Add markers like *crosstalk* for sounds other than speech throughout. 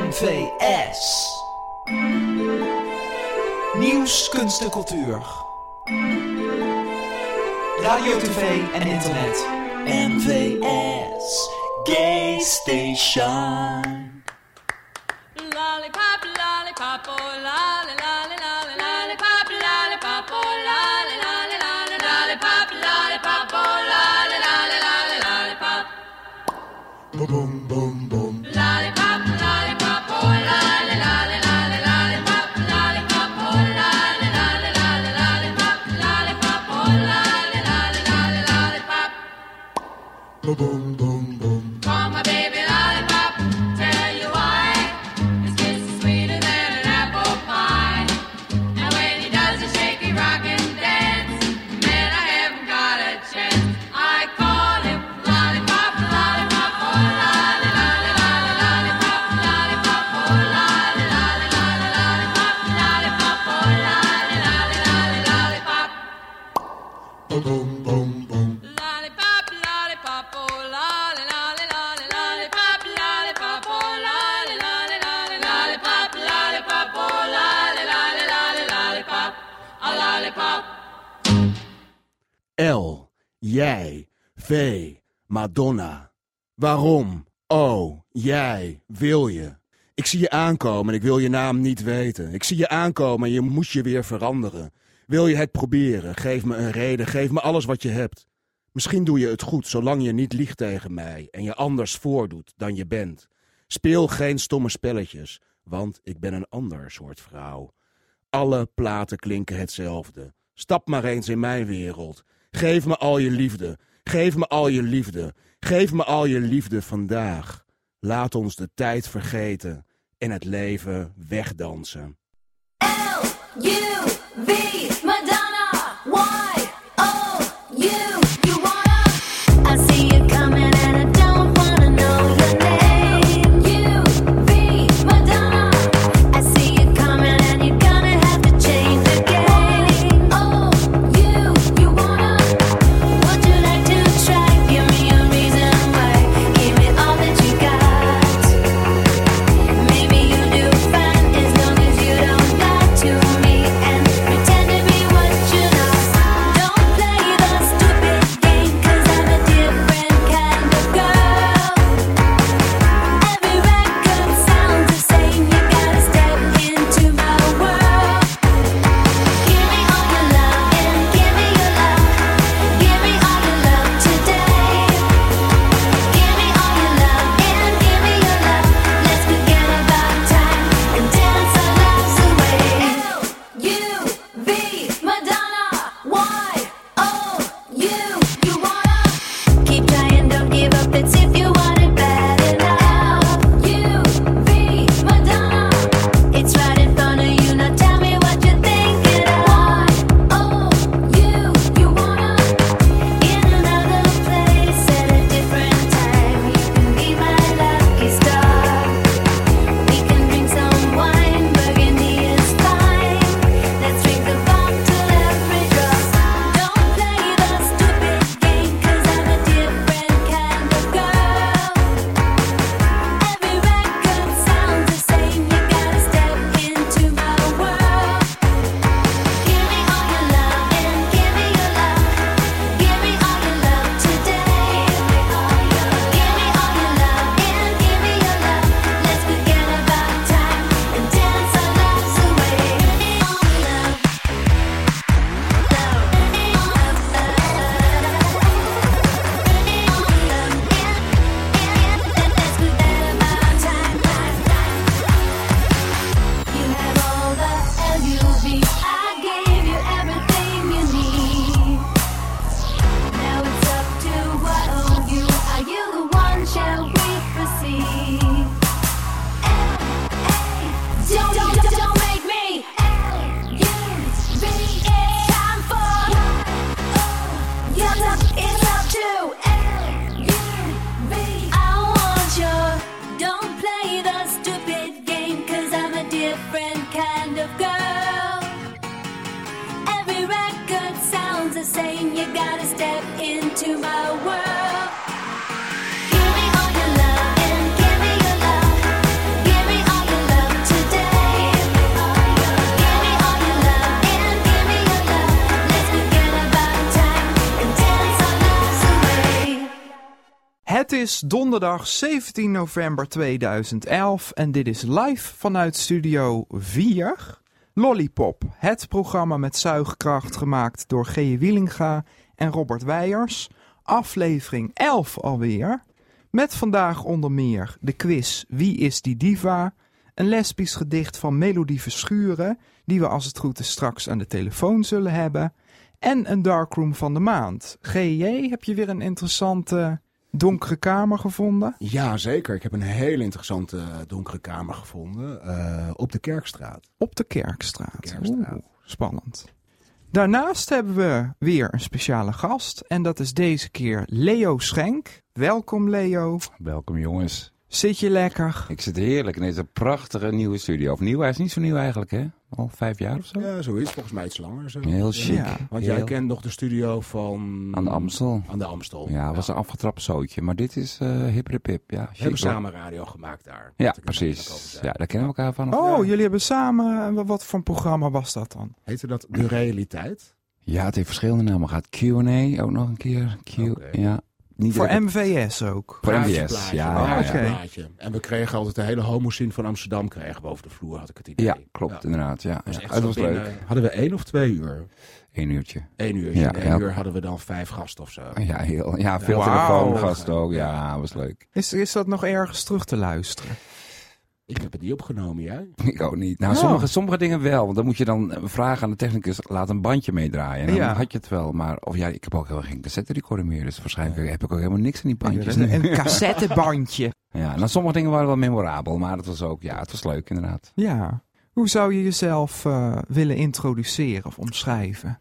MVS. Nieuws, kunst en cultuur. Radio, tv en internet. MVS. Gay Station. Donna, Waarom? Oh, jij, wil je? Ik zie je aankomen en ik wil je naam niet weten. Ik zie je aankomen en je moet je weer veranderen. Wil je het proberen? Geef me een reden, geef me alles wat je hebt. Misschien doe je het goed zolang je niet liegt tegen mij en je anders voordoet dan je bent. Speel geen stomme spelletjes, want ik ben een ander soort vrouw. Alle platen klinken hetzelfde. Stap maar eens in mijn wereld. Geef me al je liefde. Geef me al je liefde. Geef me al je liefde vandaag. Laat ons de tijd vergeten en het leven wegdansen. L-U-V donderdag 17 november 2011 en dit is live vanuit Studio 4. Lollipop, het programma met zuigkracht gemaakt door G. Wielinga en Robert Weijers. Aflevering 11 alweer. Met vandaag onder meer de quiz Wie is die diva? Een lesbisch gedicht van Melodie Verschuren, die we als het goed is straks aan de telefoon zullen hebben. En een darkroom van de maand. GJ, heb je weer een interessante donkere kamer gevonden? Ja, zeker. Ik heb een hele interessante eh, donkere kamer gevonden eh, op de Kerkstraat. Op de Kerkstraat. Kerkstraat. Oeh, spannend. Daarnaast hebben we weer een speciale gast. En dat is deze keer Leo Schenk. Welkom Leo. Welkom jongens. Zit je lekker? Ik zit heerlijk in deze prachtige nieuwe studio. Of nieuw, hij is niet zo nieuw eigenlijk hè? Al vijf jaar of zo? Ja, zo is het. Volgens mij iets langer. Zo. Heel chic. Ja, Want jij kent nog de studio van... Aan de Amstel. Aan de Amstel. Ja, het was een afgetrapt zootje. Maar dit is eh hip hip hip. Ja, We chic, hebben hoor. samen radio gemaakt daar. Ja, precies. Ja, daar kennen we elkaar van. Oh, jullie hebben samen... Wat voor een programma was dat dan? Heette dat De Realiteit? Ja, het heeft verschillende namen gehad. Q&A ook nog een keer. Q, ja. Niet Voor direct- MVS ook. Voor Plaatje, MVS. Ja, Oh. En we kregen altijd de hele homoscene van Amsterdam kregen we over de vloer, had ik het idee. ja, klopt Ja. inderdaad. Ja, Dat ja. was binnen- leuk. Hadden we één of twee uur? Eén uurtje. Eén uur. Ja, in één ja. uur hadden we dan vijf gasten of zo. Ja, heel, ja veel Wauw. telefoongasten ook. Ja, was leuk. Is, is dat nog ergens terug te luisteren? Ik heb het niet opgenomen, jij? *laughs* Ik ook niet. Nou, sommige, sommige dingen wel. Want dan moet je dan vragen aan de technicus, laat een bandje meedraaien. En dan Ja. had je het wel. Maar, of ja, ik heb ook helemaal geen cassette recorder meer. Dus waarschijnlijk heb ik ook helemaal niks aan die bandjes. Een, *laughs* een cassettebandje. Ja, nou, sommige dingen waren wel memorabel. Maar het was ook, ja, het was leuk inderdaad. Ja. Hoe zou je jezelf eh, willen introduceren of omschrijven?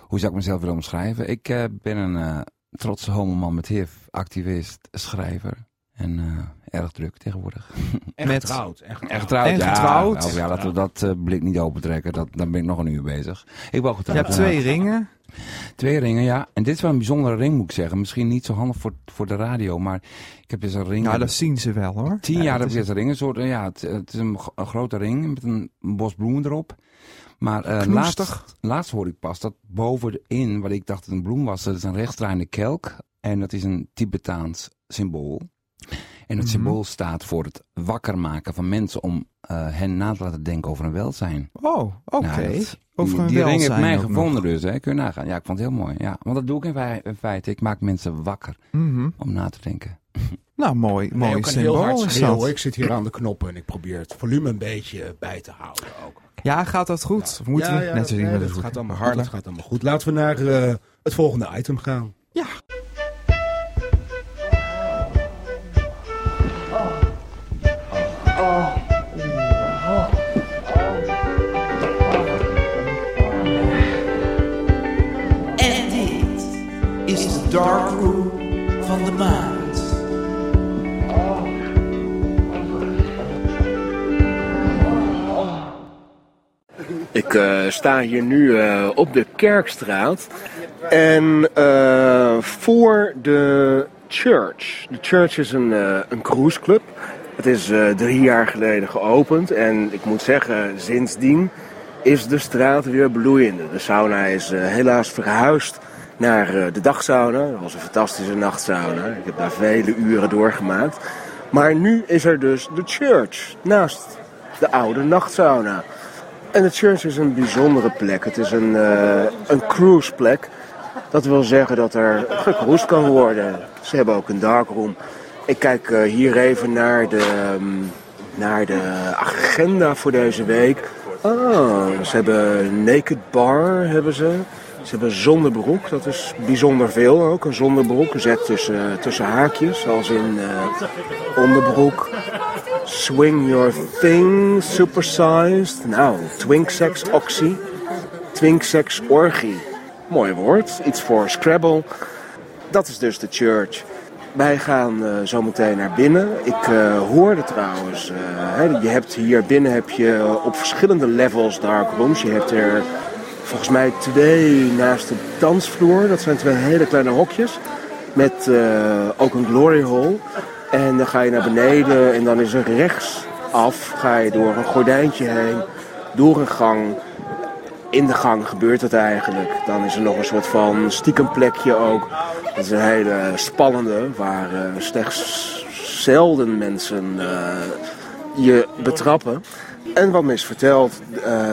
Hoe zou ik mezelf willen omschrijven? Ik eh, ben een eh, trotse homoman met HIV, activist, schrijver. En eh, erg druk tegenwoordig. *laughs* En Met- getrouwd. En getrouwd. Echt getrouwd? En ja, getrouwd? nou, ja, laten we dat eh, blik niet opentrekken. Dat, dan ben ik nog een uur bezig. Ik ben ook Je getrouwd. hebt ja. twee ringen. Twee ringen, ja. En dit is wel een bijzondere ring, moet ik zeggen. Misschien niet zo handig voor, voor de radio, maar ik heb dus een ring. Nou, dat zien ze wel hoor. Tien Ja, jaar heb ik is- deze ring. Een soort, eh, ja, het, het is een, grote ring met een bos bloemen erop. Maar eh laatst, laatst hoorde ik pas dat bovenin, wat ik dacht dat een bloem was, dat is een rechtdraaiende kelk. En dat is een Tibetaans symbool. En het Mhm. symbool staat voor het wakker maken van mensen om eh, hen na te laten denken over hun welzijn. Oh, oké. Nou, Over die, een die ring heeft welzijn mij gevonden dus, hè. kun je nagaan. Ja, ik vond het heel mooi. Ja, want dat doe ik in, fei- in feite. Ik maak mensen wakker. Mhm. om na te denken. *laughs* Nou, mooi, Nee, mooi hard symbool is schreeuwen. dat. Ik zit hier aan de knoppen en ik probeer het volume een beetje bij te houden ook. Ja, gaat dat goed? Of moeten Ja, we ja, net dat, zo nee, zien dat we gaat allemaal? Dat gaat allemaal goed. Laten we naar eh, het volgende item gaan. Ja. De maand. Ik eh, sta hier nu eh, op de Kerkstraat. En eh, voor de Church. De Church is een, een cruiseclub. Het is drie jaar geleden geopend. En ik moet zeggen, sindsdien is de straat weer bloeiende. De sauna is helaas verhuisd naar eh, de dagsauna. Dat was een fantastische nachtsauna. Ik heb daar vele uren doorgemaakt. Maar nu is er dus de Church naast de oude nachtsauna. En de church is een bijzondere plek. Het is een, eh een cruiseplek. Dat wil zeggen dat er gecruised kan worden. Ze hebben ook een darkroom. Ik kijk eh, hier even naar de, ehm, naar de agenda voor deze week. Ah, ze hebben naked bar, hebben ze. Ze hebben zonderbroek, dat is bijzonder veel ook. Een zonderbroek, zet tussen, tussen haakjes, als in eh, onderbroek. Swing Your Thing, Supersized. Nou, Twink Sex Oxy. Twink Sex Orgie. Mooi woord. Iets voor Scrabble. Dat is dus de church. Wij gaan eh, zo meteen naar binnen. Ik eh, hoorde trouwens, hè, je hebt hier binnen heb je op verschillende levels darkrooms. Je hebt er volgens mij twee naast de dansvloer. Dat zijn twee hele kleine hokjes. Met eh, ook een glory hole. En dan ga je naar beneden en dan is er rechtsaf. Ga je door een gordijntje heen. Door een gang in de gang gebeurt het eigenlijk. Dan is er nog een soort van stiekem plekje ook. Dat is een hele spannende, waar eh, slechts zelden mensen eh, je betrappen. En wat me is verteld,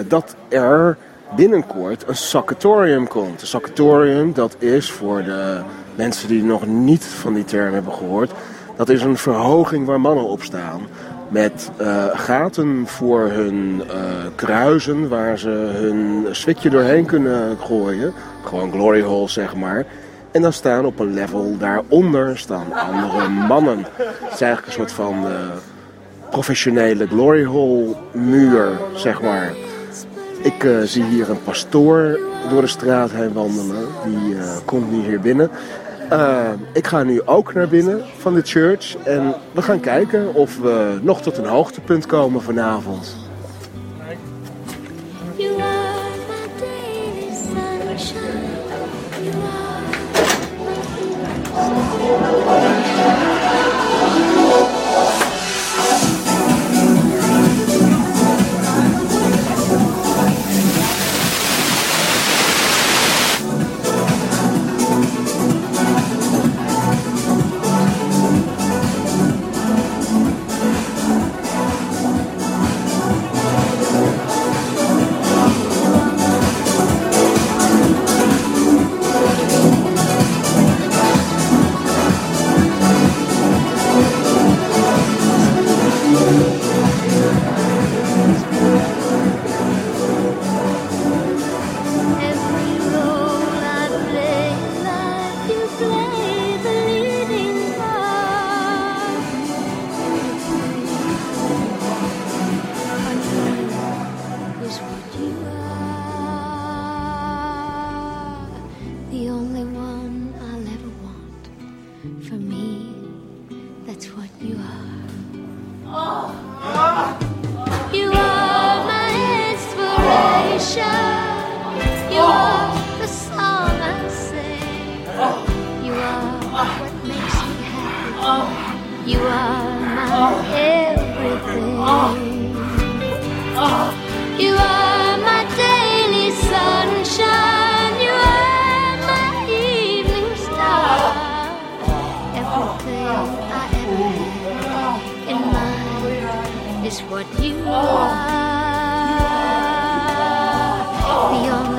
dat er binnenkort een saccatorium komt. Een saccatorium, dat is voor de mensen die nog niet van die term hebben gehoord... dat is een verhoging waar mannen op staan. Met eh, gaten voor hun eh, kruisen waar ze hun switje doorheen kunnen gooien. Gewoon glory holes, zeg maar. En dan staan op een level daaronder staan andere mannen. Het is eigenlijk een soort van eh, professionele glory hole muur, zeg maar. Ik eh, zie hier een pastoor door de straat heen wandelen. Die eh, komt nu hier binnen. Eh, ik ga nu ook naar binnen van de church. En we gaan kijken of we nog tot een hoogtepunt komen vanavond. Is what you are. The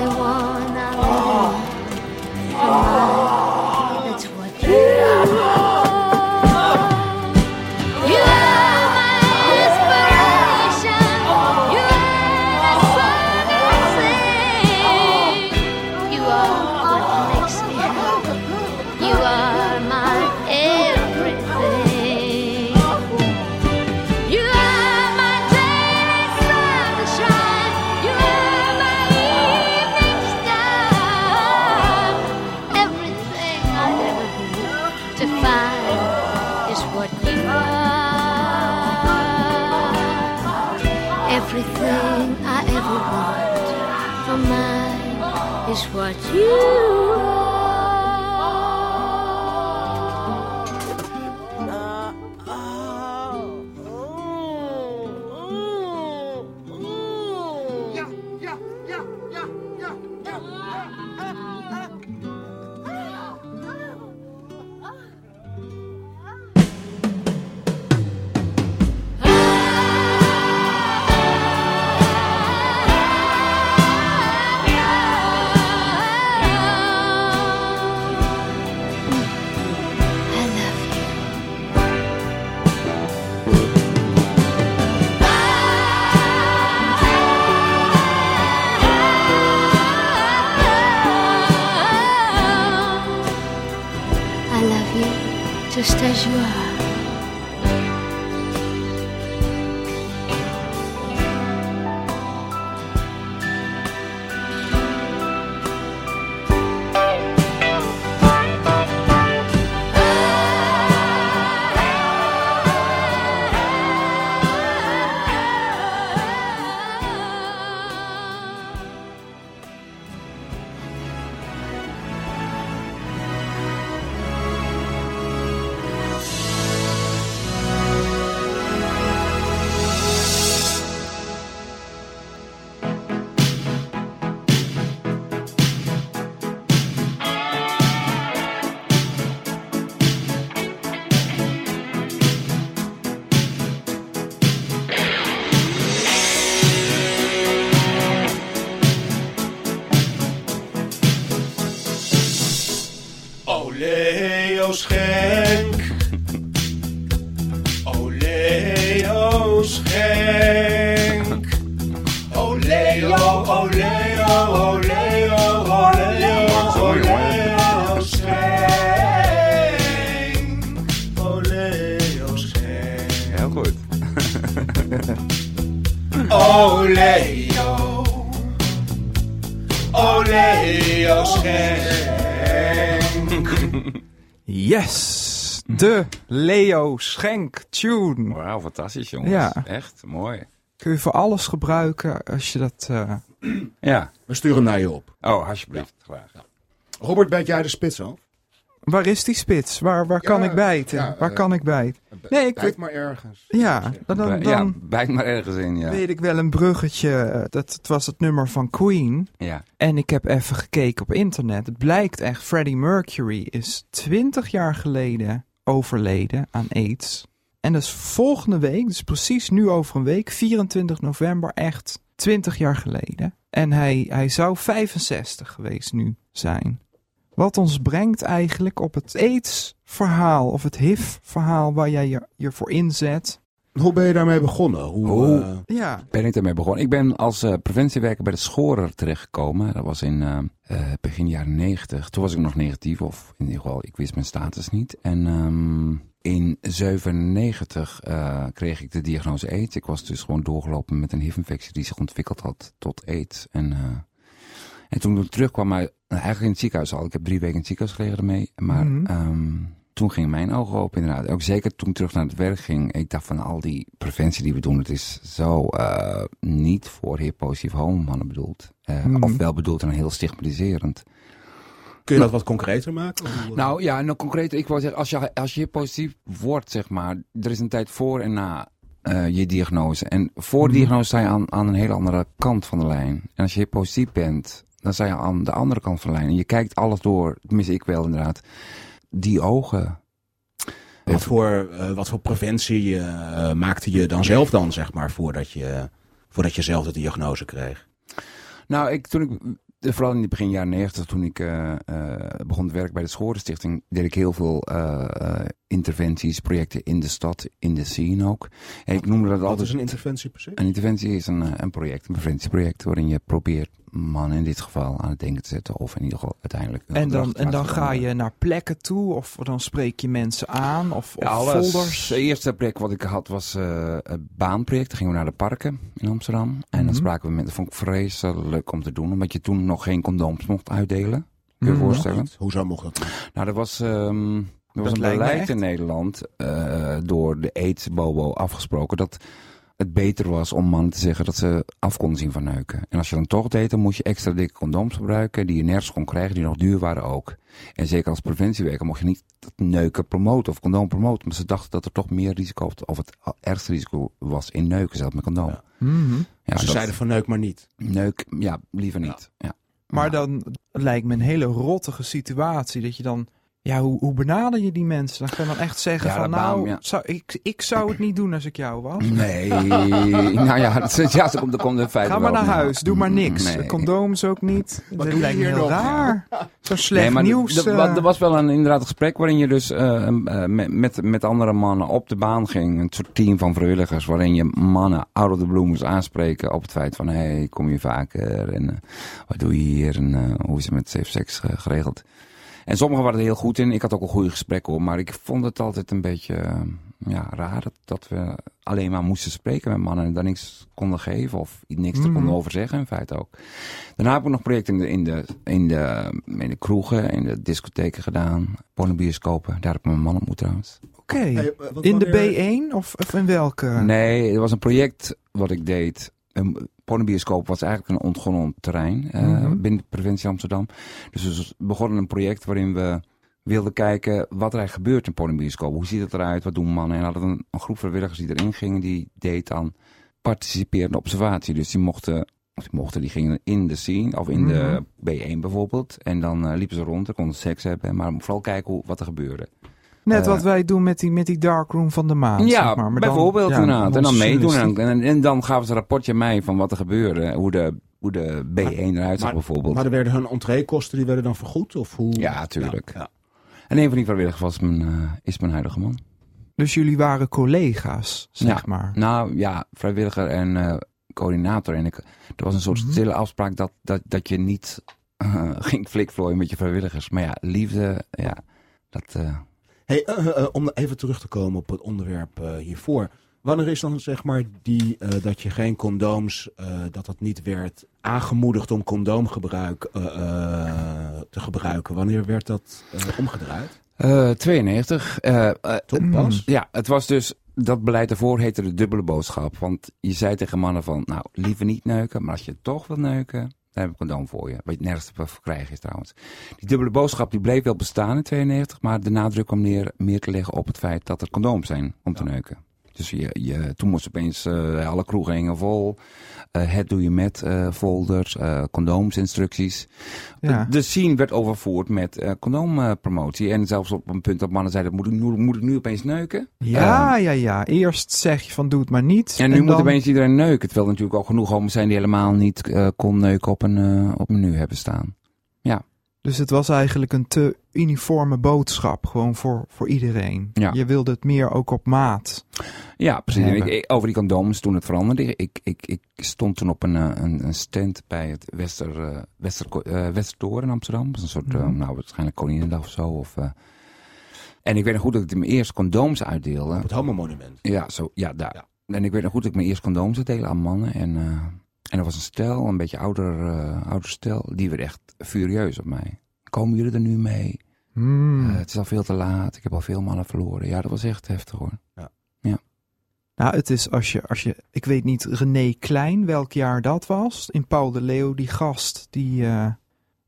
Leo Schenk tune. Wauw, fantastisch jongens. Ja. Echt, mooi. Kun je voor alles gebruiken als je dat... eh, *clears throat* Ja. We sturen naar je op. Oh, alsjeblieft. Graag. Robert, bijt jij de spits af? Waar is die spits? Waar, waar kan Ja, ik bijten? ja, waar eh, kan ik bijten? Nee, ik Bijt maar ergens. Ja, dan, dan, ja, dan bijt maar ergens in, ja. weet ik wel een bruggetje. Dat, het was het nummer van Queen. Ja. En ik heb even gekeken op internet. Het blijkt echt, Freddie Mercury is 20 jaar geleden overleden aan AIDS. En is volgende week, dus precies nu over een week, 24 november, echt 20 jaar geleden. En hij, hij zou 65 geweest nu zijn. Wat ons brengt eigenlijk op het AIDS-verhaal of het HIV-verhaal waar jij je, je voor inzet. Hoe ben je daarmee begonnen? Hoe, Hoe? eh, Ja, ben ik daarmee begonnen. Ik ben als eh, preventiewerker bij de Schorer terechtgekomen. Dat was in eh, begin jaren 90. Toen was ik nog negatief, of in ieder geval, ik wist mijn status niet. En ehm, in 97 eh, kreeg ik de diagnose AIDS. Ik was dus gewoon doorgelopen met een HIV-infectie die zich ontwikkeld had tot AIDS. En, eh, en toen ik terugkwam, maar eigenlijk in het ziekenhuis al. Ik heb drie weken in het ziekenhuis gelegen ermee. Maar Mhm. ehm, toen gingen mijn ogen open inderdaad. Ook zeker toen ik terug naar het werk ging. Ik dacht van al die preventie die we doen, het is zo eh, niet voor HIV-positief homomannen bedoeld. Mhm. Of wel bedoeld en heel stigmatiserend. kun je dat wat concreter maken? Nou ja, nou concreet, ik wil zeggen, als je, als je HIV-positief wordt, zeg maar, er is een tijd voor en na eh, je diagnose. En voor de Mhm. diagnose sta je aan, aan een hele andere kant van de lijn. En als je HIV-positief bent, dan sta je aan de andere kant van de lijn. En je kijkt alles door, tenminste ik wel inderdaad, die ogen. wat, voor, eh, wat voor preventie eh, maakte je dan zelf dan, zeg maar, voordat je, voordat je zelf de diagnose kreeg? Nou, ik, toen ik, eh, vooral in het begin jaren 90, toen ik begon te werken bij de Schorenstichting, deed ik heel veel interventies, projecten in de stad, in de scene ook. En ik noemde dat Wat altijd... is een interventie precies? Een interventie is een, een project, een preventieproject, waarin je probeert mannen in dit geval aan het denken te zetten, of in ieder geval uiteindelijk. en dan, en dan ga je naar plekken toe of dan spreek je mensen aan of, of Ja, folders. Het eerste project wat ik had was eh, een baanproject. Dan gingen we naar de parken in Amsterdam. En dan Mhm. spraken we met, dat vond ik vreselijk om te doen, omdat je toen nog geen condooms mocht uitdelen. Kun je je Mhm. voorstellen? Hoezo mocht dat? Nou, er was, ehm, er was Dat een beleid in Nederland eh, door de AIDS-bobo afgesproken dat het beter was om mannen te zeggen dat ze af konden zien van neuken. En als je dan toch deed, dan moest je extra dikke condooms gebruiken die je nergens kon krijgen, die nog duur waren ook. En zeker als preventiewerker mocht je niet dat neuken promoten of condoom promoten, omdat ze dachten dat er toch meer risico, of het ergste risico was in neuken zelf met condoom. Ja. Mhm. Ja, Ze dat- zeiden van neuk maar niet. neuk, ja, liever niet. Ja. Maar Ja. dan lijkt me een hele rottige situatie dat je dan... Ja, hoe, hoe benader je die mensen? Dan ga je dan echt zeggen Ja, van baan, nou, ja. zou, ik, ik zou het niet doen als ik jou was. Nee, *laughs* nou ja, dat, ja, komt, er komt een feit Ga maar naar huis, doe maar niks. Nee. Condooms ook niet. Wat dat lijkt hier heel nog? raar. Zo slecht nee, maar nieuws. Er, eh. er was wel een, inderdaad een gesprek waarin je dus eh, met, met, andere mannen op de baan ging. Een soort team van vrijwilligers waarin je mannen out of the blue moest aanspreken op het feit van... Hé, hey, kom je vaker en wat doe je hier en hoe is het met safe sex eh, geregeld? En sommigen waren er heel goed in. Ik had ook een goede gesprekken hoor. Maar ik vond het altijd een beetje eh, ja, raar dat, dat we alleen maar moesten spreken met mannen. En daar niks konden geven of niks er Mhm. konden over zeggen in feite ook. Daarna heb ik nog projecten in de, in de, in de, in de kroegen, in de discotheken gedaan. Pornobioscopen. Daar heb ik mijn man ontmoet trouwens. Oké. Hey, eh, In de wanneer- B1 of, of in welke? Nee, er was een project wat ik deed. Een pornobioscoop was eigenlijk een ontgonnen terrein eh, Mhm. binnen de provincie Amsterdam. Dus we begonnen een project waarin we wilden kijken wat er eigenlijk gebeurt in pornobioscoop. Hoe ziet het eruit? Wat doen mannen? En hadden een, een groep vrijwilligers die erin gingen. Die deed aan participerende observatie. Dus die mochten, of die mochten, die gingen in de scene of in de B1 bijvoorbeeld. En dan eh, liepen ze rond, en konden seks hebben. Maar vooral kijken hoe, wat er gebeurde. Net eh, wat wij doen met die, met die darkroom van de maan. Ja, zeg maar. Maar dan- bijvoorbeeld ja, inderdaad. En dan meedoen. En, en, en dan gaven ze een rapportje aan mij van wat er gebeurde. Hoe de, hoe de B1 eruit zag maar- bijvoorbeeld. Maar er werden hun entreekosten, die werden dan vergoed? Of hoe? Ja, tuurlijk. Ja, ja. En een van die vrijwilligers was mijn, eh, is mijn huidige man. Dus jullie waren collega's, zeg Ja. maar. Nou ja, vrijwilliger en eh, coördinator. En ik, er was een soort Mhm. stille afspraak dat, dat, dat je niet *laughs* ging flikvlooien met je vrijwilligers. Maar ja, liefde, ja, dat... Hey, eh, eh, eh, om even terug te komen op het onderwerp hiervoor. Wanneer is dan zeg maar die dat je geen condooms, dat dat niet werd aangemoedigd om condoomgebruik te gebruiken? Wanneer werd dat omgedraaid? eh, 92. eh, eh, Tot pas? Ja, het was dus, dat beleid daarvoor heette de dubbele boodschap. Want je zei tegen mannen van, nou, liever niet neuken, maar als je toch wil neuken, dan heb ik een condoom voor je. Wat je nergens voor krijgen is trouwens. Die dubbele boodschap die bleef wel bestaan in 92, maar de nadruk kwam neer, meer te leggen op het feit dat er condooms zijn om te neuken. Dus je, je, toen moest opeens eh, alle kroegen hingen vol. Eh, het doe je met eh, folders, eh condoomsinstructies. Ja. De scene werd overvoerd met condoompromotie. en zelfs op een punt dat mannen zeiden, moet ik nu, moet ik nu opeens neuken? Ja, ja, ja. Eerst zeg je van doe het maar niet. En nu moet dan- opeens iedereen neuken. Terwijl er natuurlijk ook genoeg homo's zijn die helemaal niet kon neuken op een, op menu hebben staan. Dus het was eigenlijk een te uniforme boodschap. Gewoon voor, voor iedereen. Ja. Je wilde het meer ook op maat. Ja, precies. Ik, ik- over die condooms toen het veranderde. Ik, ik, ik stond toen op een, eh, een, een stand bij het Wester, eh Wester, eh, Westertoren in Amsterdam. Dat is een soort, Mhm. nou waarschijnlijk Koninginnedag of zo. Of, eh. En ik weet nog goed dat ik mijn eerste condooms uitdeelde. Op het homo-monument. Ja, zo, ja, daar. En ik weet nog goed dat ik mijn eerste condooms uitdeelde aan mannen. En, eh, en er was een stel, een beetje ouder, eh, ouder stel. Die werd echt furieus op mij. Komen jullie er nu mee? Hmm. Eh, het is al veel te laat. Ik heb al veel mannen verloren. Ja, dat was echt heftig hoor. Nou, het is als je, als je, ik weet niet, René Klein, welk jaar dat was. In Paul de Leeuw, die gast, die, eh,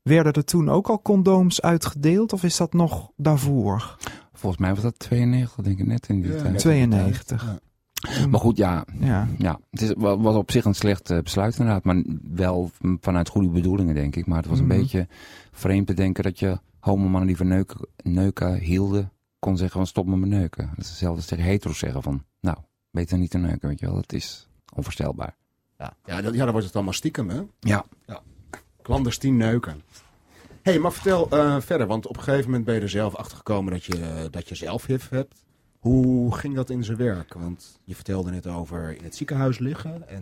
werden er toen ook al condooms uitgedeeld? Of is dat nog daarvoor? Volgens mij was dat 92, denk ik net in die tijd. 92. Ja. Maar goed, ja, Ja. ja. Het is, wa- was op zich een slecht eh, besluit inderdaad. Maar wel vanuit goede bedoelingen, denk ik. Maar het was een Mhm. beetje vreemd te denken dat je homomannen die van neuken, neuken hielden, kon zeggen van stop met mijn neuken. Dat is hetzelfde als tegen hetero's zeggen van, nou, beter niet te neuken, weet je wel. Dat is onvoorstelbaar. Ja, ja, dat- ja, dan wordt het allemaal stiekem, hè? Ja. Clandestien neuken. Hé, hey, maar vertel eh, verder, want op een gegeven moment ben je er zelf achter gekomen dat je, dat je zelf HIV hebt. Hoe ging dat in zijn werk? Want je vertelde net over in het ziekenhuis liggen. En...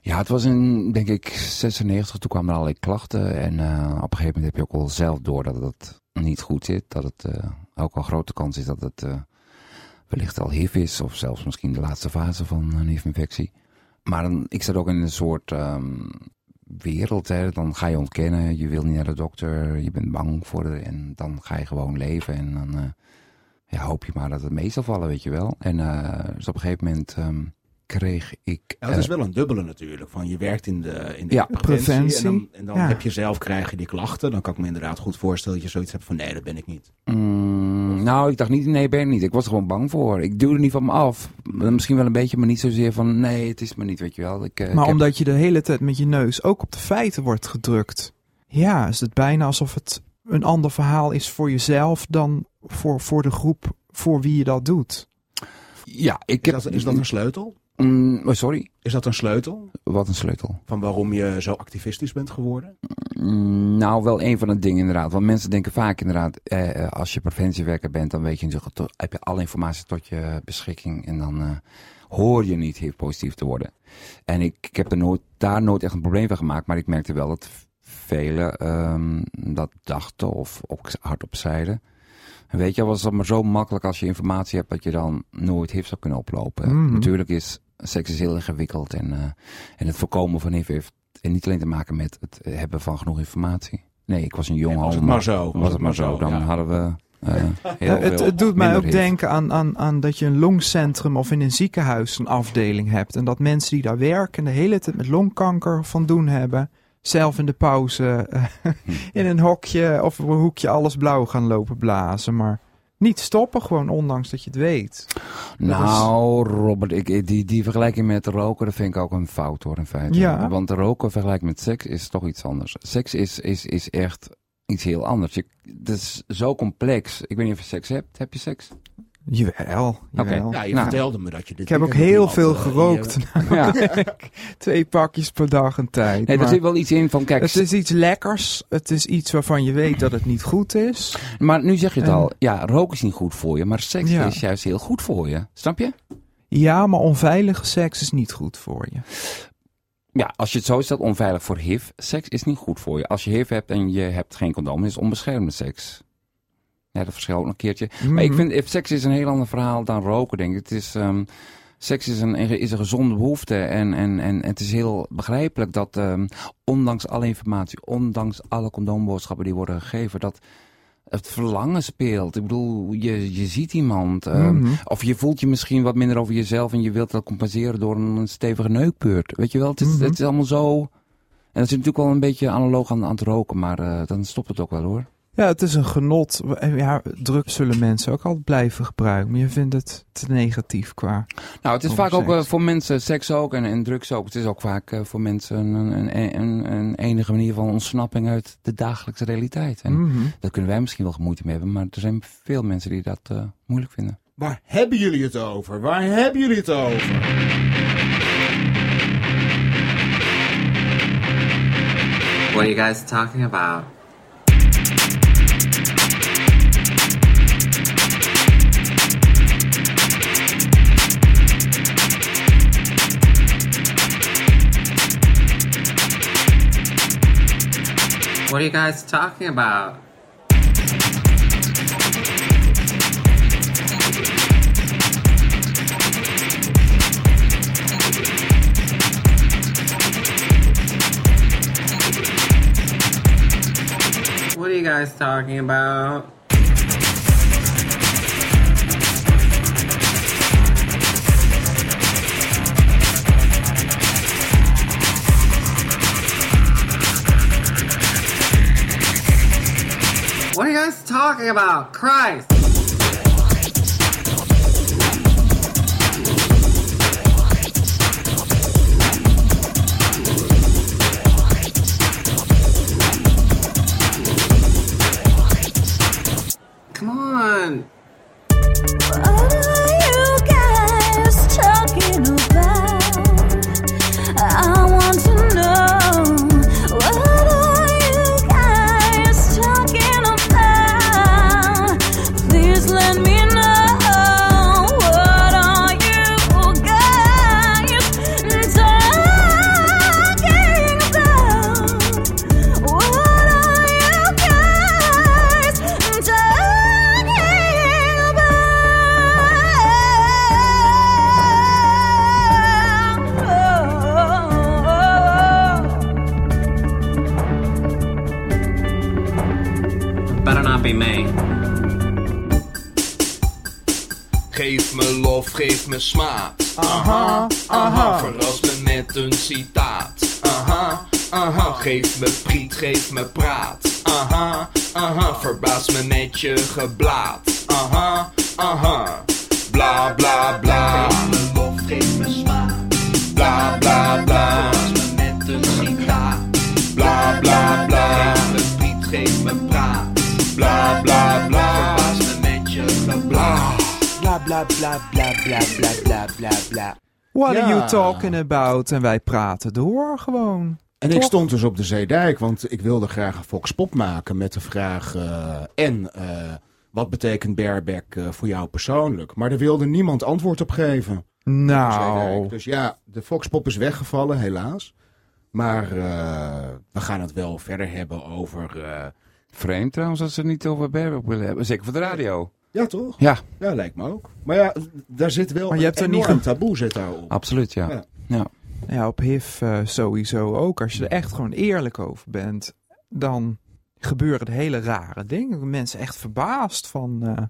Ja, het was in, denk ik, 96. Toen kwamen er allerlei klachten. En eh, op een gegeven moment heb je ook wel zelf door dat het niet goed zit. Dat het eh, ook een grote kans is dat het eh, wellicht al HIV is. Of zelfs misschien de laatste fase van een HIV-infectie. Maar ik zat ook in een soort ehm, wereld. Hè. Dan ga je ontkennen. Je wil niet naar de dokter. Je bent bang voor. En dan ga je gewoon leven. En dan ja, hoop je maar dat het mee zal vallen, weet je wel. En eh, dus op een gegeven moment ehm, kreeg ik... Ja, het is eh, wel een dubbele natuurlijk. Van je werkt in de, in de Ja. Preventie. En dan, en dan Ja. heb je zelf, krijg je die klachten. Dan kan ik me inderdaad goed voorstellen dat je zoiets hebt van nee, dat ben ik niet. Mm, nou, ik dacht niet, nee, ben ik niet. Ik was er gewoon bang voor. Ik duwde niet van me af. Misschien wel een beetje, maar niet zozeer van, nee, het is me niet, weet je wel. Ik, eh, ik Maar heb- omdat je de hele tijd met je neus ook op de feiten wordt gedrukt. Ja, is het bijna alsof het een ander verhaal is voor jezelf dan voor, voor de groep voor wie je dat doet. Ja, ik Is heb... dat, is dat een sleutel? Mm, oh, sorry, Is dat een sleutel wat een sleutel. van waarom je zo activistisch bent geworden? Mm, nou, wel een van de dingen inderdaad. Want mensen denken vaak inderdaad, eh, eh, als je preventiewerker bent, dan weet je, heb je alle informatie tot je beschikking. En dan eh, hoor je niet heel positief te worden. En ik, ik heb er nooit, daar nooit echt een probleem van gemaakt. Maar ik merkte wel dat velen ehm, dat dachten of ook hardop zeiden. En weet je, was het maar zo makkelijk als je informatie hebt dat je dan nooit HIV zou kunnen oplopen. Mhm. Natuurlijk is seks is heel ingewikkeld en, eh, en het voorkomen van HIV heeft niet alleen te maken met het hebben van genoeg informatie. Nee, ik was een jong Nee, was het maar zo. Was het maar zo, dan ja. hadden we eh, heel het, doet mij ook denken aan, aan, aan dat je een longcentrum of in een ziekenhuis een afdeling hebt. En dat mensen die daar werken de hele tijd met longkanker van doen hebben. Zelf in de pauze eh, *laughs* in een hokje of een hoekje alles blauw gaan lopen blazen. Maar niet stoppen gewoon, ondanks dat je het weet. Nou, Robert, ik, die, die vergelijking met roken, dat vind ik ook een fout hoor, in feite. Ja. Want roken vergelijking met seks is toch iets anders. Seks is, is, is echt iets heel anders. Je, het is zo complex. Ik weet niet of je seks hebt. Heb je seks? Jawel, jawel. Ja, je Nou. vertelde me dat je dit Ik heb ook heel veel eh, gerookt. Ja. *laughs* Twee pakjes per dag een tijd. Nee, er zit wel iets in van, kijk, het is iets lekkers. Het is iets waarvan je weet dat het niet goed is. maar nu zeg je het En- al. Ja, roken is niet goed voor je, maar seks Ja. is juist heel goed voor je. Snap je? Ja, maar onveilige seks is niet goed voor je. Ja, als je het zo stelt, onveilig voor HIV. Seks is niet goed voor je. Als je HIV hebt en je hebt geen condoom, is het onbeschermde seks. Ja, dat verschilt ook nog een keertje. Maar ik Mhm. vind, if seks is een heel ander verhaal dan roken, denk ik. Het is, ehm, seks is een, is een gezonde behoefte en, en, en, het is heel begrijpelijk dat, ehm, ondanks alle informatie, ondanks alle condoomboodschappen die worden gegeven, dat het verlangen speelt. Ik bedoel, je, je ziet iemand, ehm, Mhm. of je voelt je misschien wat minder over jezelf en je wilt dat compenseren door een stevige neukbeurt. Weet je wel, het is, Mhm. het is allemaal zo... En dat is natuurlijk wel een beetje analoog aan, aan het roken, maar eh, dan stopt het ook wel hoor. Ja, het is een genot. Ja, drugs zullen mensen ook altijd blijven gebruiken. Maar je vindt het te negatief qua... Nou, het is vaak ook eh, voor mensen, seks ook en, en drugs ook. Het is ook vaak eh, voor mensen een, een, een, een enige manier van ontsnapping uit de dagelijkse realiteit. En Mhm. daar kunnen wij misschien wel moeite mee hebben, maar er zijn veel mensen die dat eh, moeilijk vinden. Waar hebben jullie het over? Waar hebben jullie het over? What are you guys talking about? What are you guys talking about? What are you guys talking about? Talking about? Christ! bla bla bla bla bla bla bla. What are you talking about? En wij praten door gewoon. En ik stond dus op de Zeedijk, want ik wilde graag een Fox Pop maken met de vraag... Eh, en eh, wat betekent bareback eh, voor jou persoonlijk? Maar er wilde niemand antwoord op geven. Nou. Dus ja, de Fox Pop is weggevallen, helaas. Maar we gaan het wel verder hebben over... Vreemd trouwens dat ze het niet over bareback willen hebben. Zeker voor de radio ja, toch? Ja, Ja, lijkt me ook. Maar ja, daar zit wel Maar je hebt een er niet enorm ge- taboe zit daarop. absoluut ja. Ja. ja. ja, op HIV eh, sowieso ook. Als je er echt gewoon eerlijk over bent, dan gebeuren de hele rare dingen. Mensen echt verbaasd van... eh,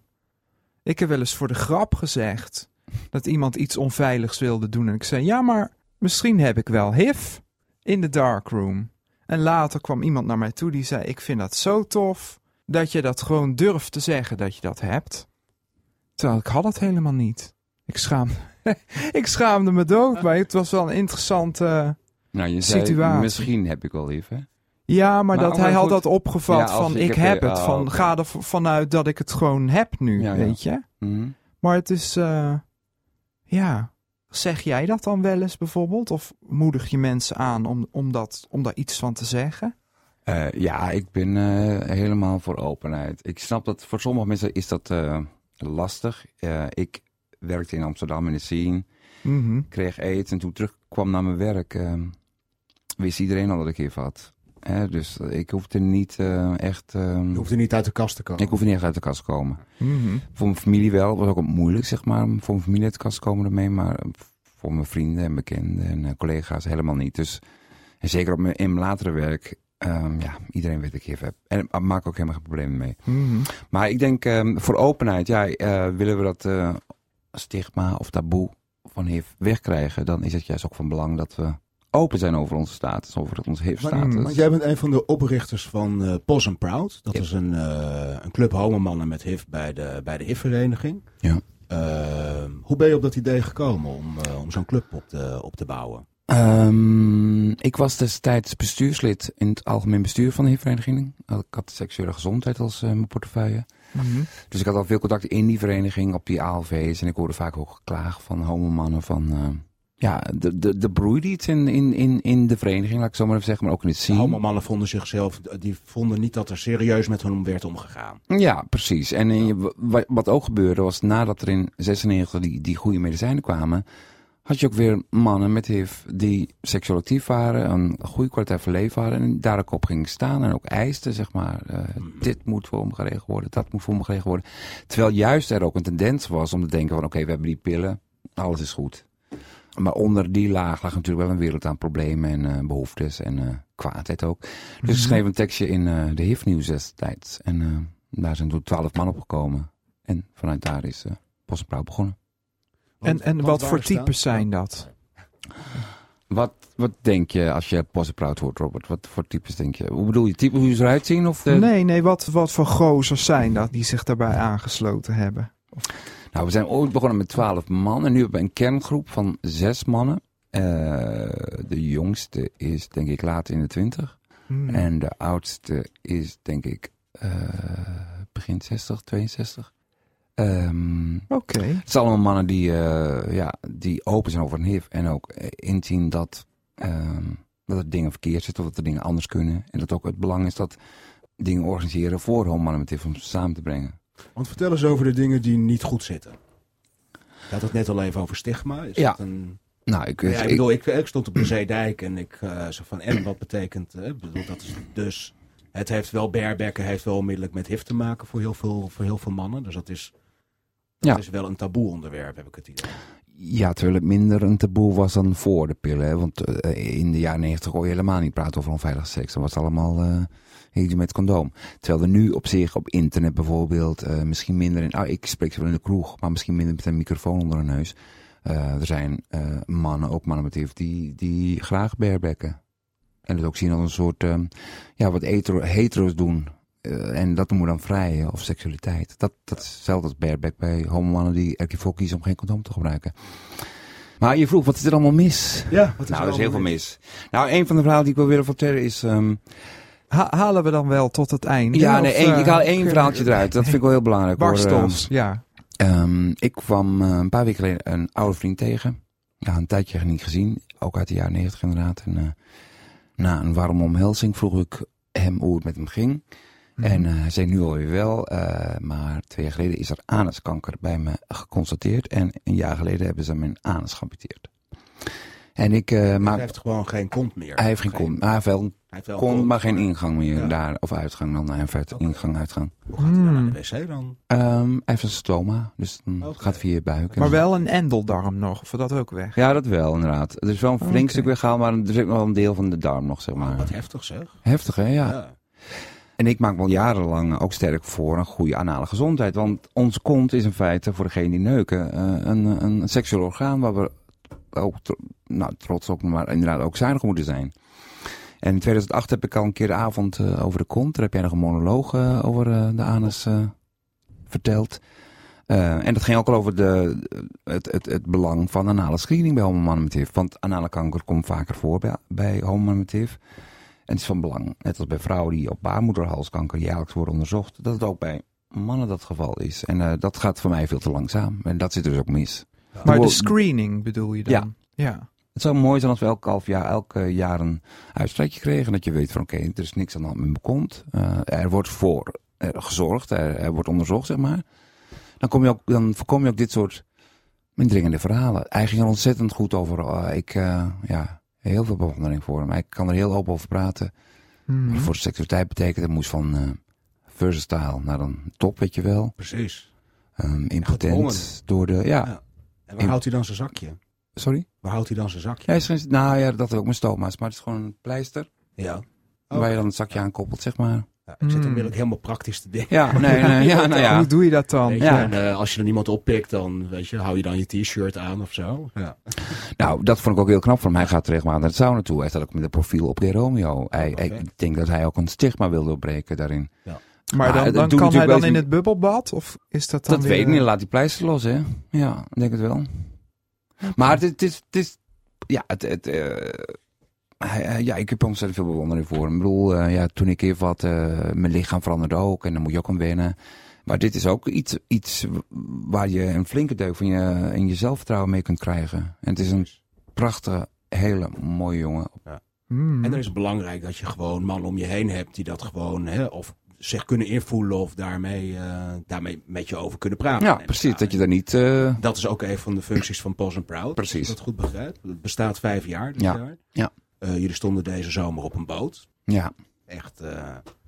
ik heb wel eens voor de grap gezegd dat iemand iets onveiligs wilde doen. En ik zei, ja, maar misschien heb ik wel HIV in de darkroom. En later kwam iemand naar mij toe die zei, ik vind dat zo tof dat je dat gewoon durft te zeggen dat je dat hebt. Terwijl ik had het helemaal niet. Ik schaamde, *laughs* ik schaamde me dood, maar het was wel een interessante... Nou, je zei, Situatie. misschien heb ik wel lief, hè? Ja, maar, Maar dat allemaal hij had dat opgevat Ja, van ik ik heb- het. oh, Van ga er vanuit dat ik het gewoon heb nu, Ja, ja. weet je. Mhm. Maar het is, eh, ja, zeg jij dat dan wel eens bijvoorbeeld? Of moedig je mensen aan om, om, dat, om daar iets van te zeggen? Eh, ja, ik ben eh, helemaal voor openheid. Ik snap dat voor sommige mensen is dat eh, lastig. Ik werkte in Amsterdam in de scene, Mhm. kreeg aids en toen terugkwam naar mijn werk, eh, wist iedereen al dat ik HIV had. Hè, dus ik hoefde niet echt... eh, Je hoeft er niet uit de kast te komen. ik hoefde niet echt uit de kast te komen. Mhm. Voor mijn familie wel. Het was ook moeilijk, zeg maar, om voor mijn familie uit de kast te komen ermee. Maar voor mijn vrienden en bekenden en collega's helemaal niet. Dus, en zeker op mijn, in mijn latere werk, ehm, ja, iedereen weet dat ik HIV heb. En ik maak ook helemaal geen problemen mee. Mhm. Maar ik denk, ehm, voor openheid, ja, eh, willen we dat eh, stigma of taboe van HIV wegkrijgen, dan is het juist ook van belang dat we open zijn over onze status, over onze HIV-status. Want jij bent een van de oprichters van eh Pos and Proud. Dat Ja. is een, een club homomannen met HIV bij de, bij de HIV-vereniging. Ja. Ehm, hoe ben je op dat idee gekomen om, om zo'n club op te, op te bouwen? Ehm, ik was destijds bestuurslid in het algemeen bestuur van de HIV-vereniging. Ik had seksuele gezondheid als eh, mijn portefeuille. Mhm. Dus ik had al veel contacten in die vereniging, op die ALV's. En ik hoorde vaak ook geklagen van homomannen van... eh, ja, de, de, de broeide iets in, in, in, in de vereniging, laat ik zo maar even zeggen. Maar ook in het scene. homomannen vonden zichzelf, die vonden niet dat er serieus met hun werd omgegaan. Ja, precies. En wa- wa- wat ook gebeurde was nadat er in 96 die, die goede medicijnen kwamen, had je ook weer mannen met HIV die seksueel actief waren, een goede kwaliteit van leven hadden en daar ook op gingen staan en ook eisten, zeg maar, eh, dit moet voor me geregeld worden, dat moet voor me geregeld worden. Terwijl juist er ook een tendens was om te denken van oké, we hebben die pillen, alles is goed. Maar onder die laag lag natuurlijk wel een wereld aan problemen en eh, behoeftes en eh, kwaadheid ook. Dus ik schreef een tekstje in de HIV-nieuws destijds. En daar zijn toen twaalf man opgekomen. En vanuit daar is uh, Post en En, en wat voor types zijn dat? Wat, wat denk je als je Prouw hoort, Robert? Wat voor types denk je? Hoe bedoel je? Type hoe ze eruit zien? Of de... Nee, nee, wat, wat voor gozers zijn dat die zich daarbij aangesloten hebben? Nou, we zijn ooit begonnen met twaalf man. En nu hebben we een kerngroep van zes mannen. Eh, de jongste is denk ik laat in de twintig. Hmm. En de oudste is denk ik eh, begin 60, 62. Ehm, Oké. Het zijn allemaal mannen die, eh, ja, die open zijn over een HIV. En ook eh, inzien dat, ehm, dat er dingen verkeerd zitten. Of dat er dingen anders kunnen. En dat ook het belang is dat dingen organiseren voor homomannen met HIV om ze samen te brengen. Want vertel eens over de dingen die niet goed zitten. Je had het net al even over stigma. Is Ja. dat een... Nou, ik, Ja, ik, bedoel, ik, ik stond op de Zeedijk en ik uh, zei van, en wat betekent, bedoel, dat is dus, het heeft wel, barebacken heeft wel onmiddellijk met HIV te maken voor heel veel, voor heel veel mannen. Dus dat is, dat Ja. is wel een taboe onderwerp, heb ik het idee. Ja, terwijl het minder een taboe was dan voor de pillen. hè. Want eh, in de jaren negentig kon je helemaal niet praten over onveilige seks. Dan was allemaal je met condoom. Terwijl er nu op zich op internet bijvoorbeeld, eh, misschien minder in... Ah, ik spreek ze wel in de kroeg, maar misschien minder met een microfoon onder hun neus. Er zijn mannen, ook mannen met HIV, die, die graag barebacken. En het ook zien als een soort, ja, wat hetero, hetero's doen. Eh, en dat noemen we dan vrije of seksualiteit. Dat, dat is hetzelfde als bareback bij homomannen die er voor kiezen om geen condoom te gebruiken. Maar je vroeg, wat is er allemaal mis? Ja, wat nou, er is heel veel mis. Nou, een van de verhalen die ik wil willen vertellen is... ehm, Ha- halen we dan wel tot het einde? ja, nee, eh, ik haal één verhaaltje eruit. Dat vind ik wel heel belangrijk. hoor. Barstels, ja. Ehm, ik kwam eh, een paar weken geleden een oude vriend tegen. Ja, een tijdje niet gezien. Ook uit de jaren negentig inderdaad. En, eh, na een warme omhelzing vroeg ik hem hoe het met hem ging. En hij zei nu alweer wel. eh, maar twee jaar geleden is er anuskanker bij me geconstateerd. En een jaar geleden hebben ze mijn anus geamputeerd. En ik... eh, Maar maar hij heeft gewoon geen kont meer. hij heeft geen kont. Hij heeft wel Hij heeft wel kont, kont, maar geen ingang meer Ja. daar. Of uitgang dan. Hij heeft Oké. ingang, uitgang. Hoe gaat hij dan Hmm. naar de wc dan? Ehm, hij heeft een stoma. Dus dan gaat via je buik. Maar wel een endeldarm nog, of dat ook weg? Ja, dat wel, inderdaad. Het is wel een flink Oké. stuk weggehaald, maar er zit nog wel een deel van de darm nog, zeg maar. Wat heftig zeg. Heftig, hè? Ja. Ja. En ik maak al jarenlang ook sterk voor een goede anale gezondheid. Want onze kont is in feite, voor degene die neuken, eh, een, een seksueel orgaan waar we ook nou, trots op, maar inderdaad ook zuinig moeten zijn. En in 2008 heb ik al een keer de avond eh, over de kont. Daar heb jij nog een monoloog eh, over de anus verteld. En dat ging ook al over de, het, het, het belang van anale screening bij HIV. Want anale kanker komt vaker voor bij, bij het is van belang, net als bij vrouwen die op baarmoederhalskanker jaarlijks worden onderzocht, dat het ook bij mannen dat geval is. En eh, dat gaat voor mij veel te langzaam. En dat zit dus ook mis. Maar de screening bedoel je dan? Ja. ja. Het zou mooi zijn als we elk half jaar, elke jaar een uitstrijkje kregen. Dat je weet van oké, er is niks aan de hand met mijn kont. Eh, er wordt voor eh, gezorgd, er, er wordt onderzocht, zeg maar. Dan, kom je ook, dan voorkom je ook dit soort indringende verhalen. Hij ging er ontzettend goed over. Eh, ik, eh, ja, heel veel bewondering voor hem. Ik kan er heel open over praten. Mhm. Wat voor seksualiteit betekent. Het moest van eh versatile naar een top, weet je wel. Precies. Gedwongen. impotent door de, ja. Ja. En waar In- houdt hij dan zijn zakje? Sorry? Waar houdt hij dan zijn zakje? Ja, is nou ja, dat ook mijn stoma's. Maar het is gewoon een pleister. Ja. Waar je dan het zakje aan koppelt, zeg maar. Ja, ik zit Hmm. onmiddellijk helemaal praktisch te denken. Ja, nee, nee, *laughs* ja, nou ja. Hoe doe je dat dan? Ja. en, eh, als je er niemand oppikt, dan weet je, hou je dan je t-shirt aan of zo. Ja. Nou, dat vond ik ook heel knap van hem. Hij gaat regelmatig naar de sauna toe. Hij staat ook met een profiel op de Romeo. Hij, ik denk dat hij ook een stigma wil doorbreken daarin. Maar Maar dan, dan kan hij dan in het bubbelbad? Of is dat dan Dat weer... weet ik niet. Laat die pleister los, hè? Ja, ik denk het wel. Maar het, het is, het is, ja, het, het, eh, hij- hij- ja, ik heb ontzettend veel bewondering voor hem. Ik bedoel, eh, ja, toen ik even wat, eh, mijn lichaam veranderde ook en dan moet je ook aan wennen. Maar dit is ook iets, iets waar je een flinke deuk van je, in je zelfvertrouwen mee kunt krijgen. En het is een prachtige, hele mooie jongen. Hmm. En dan is het belangrijk dat je gewoon mannen om je heen hebt die dat gewoon, hè, of zich kunnen invoelen of daarmee, eh, daarmee met je over kunnen praten. Ja, precies. Dat je daar niet... eh, Dat is ook een van de functies van Pos Proud. Precies. Dat goed begrijp. Het bestaat vijf jaar dit Ja, jaar. ja. Eh, jullie stonden deze zomer op een boot. ja, Echt eh,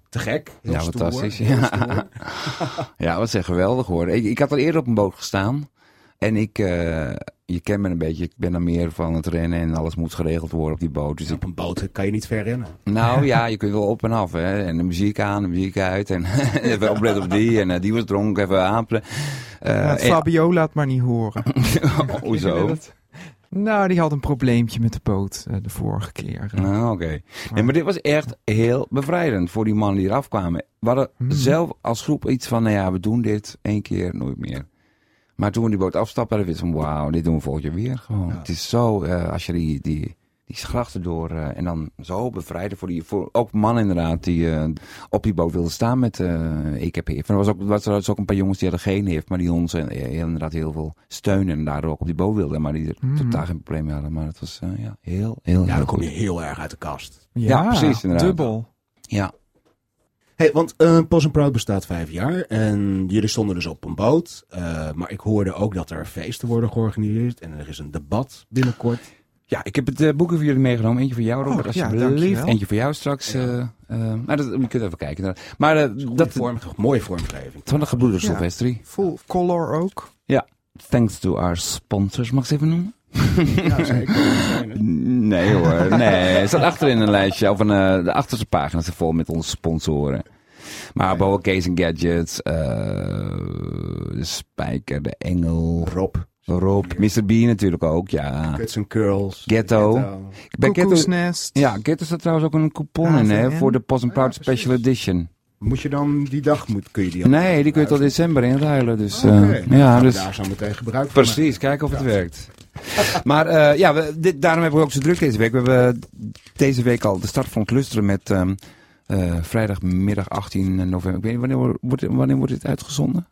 te gek. Heel ja, stoer, fantastisch. heel Ja. *laughs* *laughs* wat zeg geweldig hoor. Ik, ik had al eerder op een boot gestaan. En ik, eh, je kent me een beetje, ik ben dan meer van het rennen en alles moet geregeld worden op die boot. Dus Op een boot kan je niet ver rennen. nou *laughs* ja, je kunt wel op en af. Hè. En de muziek aan, de muziek uit. En even opletten op die. En die was dronken, even aanplen. Eh, Ja, het en- Fabio laat maar niet horen. Hoezo? Nou, die had een probleempje met de boot eh, de vorige keer. Nou, oké. Nee, maar dit was echt heel bevrijdend voor die mannen die eraf kwamen. We hadden Hmm. zelf als groep iets van, nou ja, we doen dit één keer, nooit meer. Maar toen we die boot afstapten, hadden we iets van, wauw, dit doen we volgend jaar weer gewoon. Het is zo, eh, als je die, die, die grachten door eh, en dan zo bevrijden voor die, voor ook mannen inderdaad, die eh, op die boot wilden staan met eh ik heb HIV. En er was ook, was er was ook een paar jongens die hadden geen HIV, maar die ons eh, heel- inderdaad heel veel steunen en daardoor ook op die boot wilden. Maar die er Mhm. totaal geen probleem mee hadden. Maar het was eh, ja, heel, heel, Ja, dan kom je heel erg uit de kast. Ja, precies, inderdaad. Dubbel. Ja, Hey, want eh Pos Proud bestaat vijf jaar en jullie stonden dus op een boot. Eh, maar ik hoorde ook dat er feesten worden georganiseerd en er is een debat binnenkort. Ja, ik heb het eh, boeken voor jullie meegenomen. Eentje voor jou, Robert, Oh, ja, alsjeblieft. dankjewel. Eentje voor jou straks. eh eh, maar dat, je kunt even kijken. Maar Dat dat vorm, mooie vormgeving. van de gebroeders Ja. Full color ook. Ja, thanks to our sponsors. Mag ik ze even noemen? Ja, zeker. *laughs* Nee hoor, nee. Het staat achterin een lijstje. Of een, de achterste pagina zit vol met onze sponsoren. Maar Boa Case and Gadgets, de Spijker, de Engel, Rob, Rob, Mr. B natuurlijk ook, ja. Cuts and Curls. Ghetto. Bij Koekoesnest. ja, Ghetto staat trouwens ook een coupon in, hè, voor de Post and Proud Ja, Special. Edition. Moet je dan die dag, moet, kun je die al- Nee, die kun je tot december inruilen, dus, eh, nou, ja, dus... daar zo meteen gebruik van Precies, kijken of het werkt. *laughs* Maar eh, ja, we, dit, daarom hebben we ook zo druk deze week. We hebben deze week al de start van clusteren met eh, vrijdagmiddag 18 november. Ik weet niet, wanneer wordt, wanneer wordt dit uitgezonden?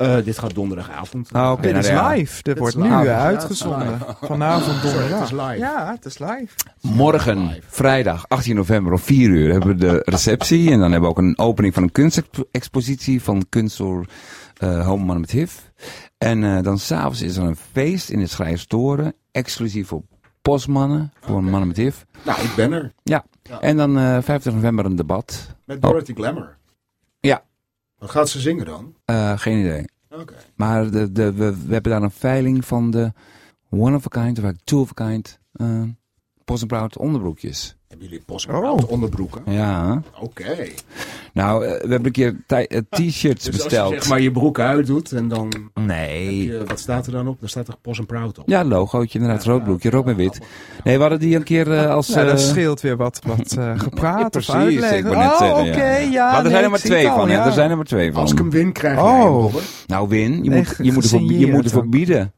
Eh, dit gaat donderdagavond. Ah, oké. Dit nou is live. Dit wordt nu live. eh, Ja, uitgezonden. Vanavond Sorry, donderdag. het is live. Ja, het is live. Morgen, vrijdag 18 november om 4 uur hebben we de receptie. En dan hebben we ook een opening van een kunstexpositie van kunstdoor eh Home Man met HIV. En eh, dan s'avonds is er een feest in de Schrijfstoren. Exclusief voor postmannen, voor mannen met HIV. Nou, ik ben er. Ja. En dan eh 50 november een debat. Met Dorothy Glamour. Wat gaat ze zingen dan? Eh, geen idee. Oké. Maar de, de, we, we hebben daar een veiling van de one of a kind, of two of a kind, uh, Post Proud onderbroekjes. Hebben jullie post Oh. onderbroeken? Ja. Oké. Nou, eh, we hebben een keer eh, t-shirts Dus als je besteld. zeg maar je broek uitdoet en dan... Nee. je- wat staat er dan op? Daar staat er Post Proud op. Ja, logootje inderdaad, rood broekje, rood met wit. Nee, we hadden die een keer eh, als... Ja, dat eh, scheelt weer wat, wat eh, *laughs* gepraat of precies, uitleggen. ik wou net oh, oké, ja. ja. maar er nee, zijn er maar twee van, ja. Er zijn er maar twee van. Als ik hem win, krijg Oh. Nou, win. Je Nee, moet, je moet, ervoor, je gesigneerd moet ervoor ook. bieden.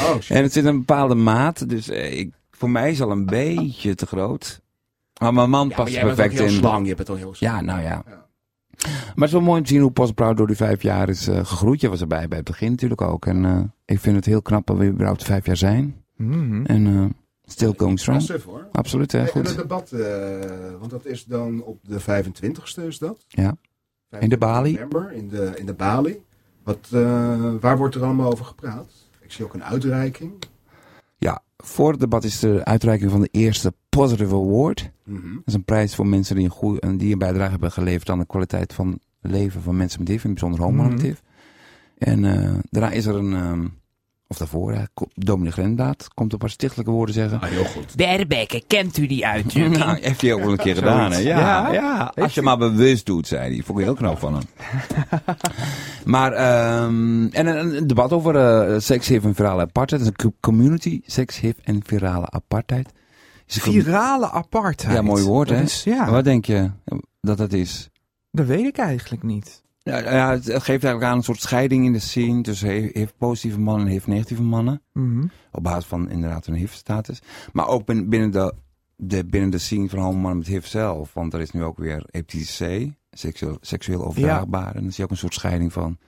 Oh, shit. En het zit in een bepaalde maat, dus ik, voor mij is al een beetje te groot. Maar mijn man Ja, maar past jij er bent ook perfect heel in. slang. Je bent al heel slang. Ja, nou ja. Maar het is wel mooi om te zien hoe Postbrouw door die vijf jaar is eh, gegroeid. Je was erbij bij het begin natuurlijk ook. En eh, ik vind het heel knap dat we überhaupt vijf jaar zijn. Mhm. En eh still going strong. Hoor. Absoluut, hè? Hey, en het Goed. debat, eh, want dat is dan op de 25ste is dat? Ja. In de 25 Bali. November, in de, in de Bali. Wat, eh, waar wordt er allemaal over gepraat? Ik zie ook een uitreiking. Voor het debat is de uitreiking van de eerste Positive Award. Mhm. Dat is een prijs voor mensen die een, goeie, een- die een bijdrage hebben geleverd aan de kwaliteit van leven van mensen met HIV, in het bijzonder homo Mhm. HIV. En eh, daarna is er een, ehm, of daarvoor, hè, Dominic Grendaat komt op haar stichtelijke woorden zeggen. Ah, heel goed. Berbekke, kent u die uitdrukking? *laughs* Nou, heeft hij ook wel een keer gedaan, hè? Ja, Ja? ja, als je maar bewust doet, zei hij. Vond ik heel knap van hem. *laughs* maar, ehm, en een, een debat over eh seks, HIV en virale apartheid. Dat is een co- community, seks, HIV en virale apartheid. Is een com- Virale apartheid. Ja, mooi woord, hè? is- ja, Wat denk je dat dat is? dat weet ik eigenlijk niet. Ja, ja, het geeft eigenlijk aan een soort scheiding in de scene tussen HIV-positieve mannen en HIV-negatieve mannen. Mhm. Op basis van inderdaad hun HIV-status. Maar ook bin- binnen de, de, binnen de scene van homo mannen met HIV zelf. Want er is nu ook weer hepatitis C, seksueel, seksueel overdraagbaar. En dan zie je ook een soort scheiding van.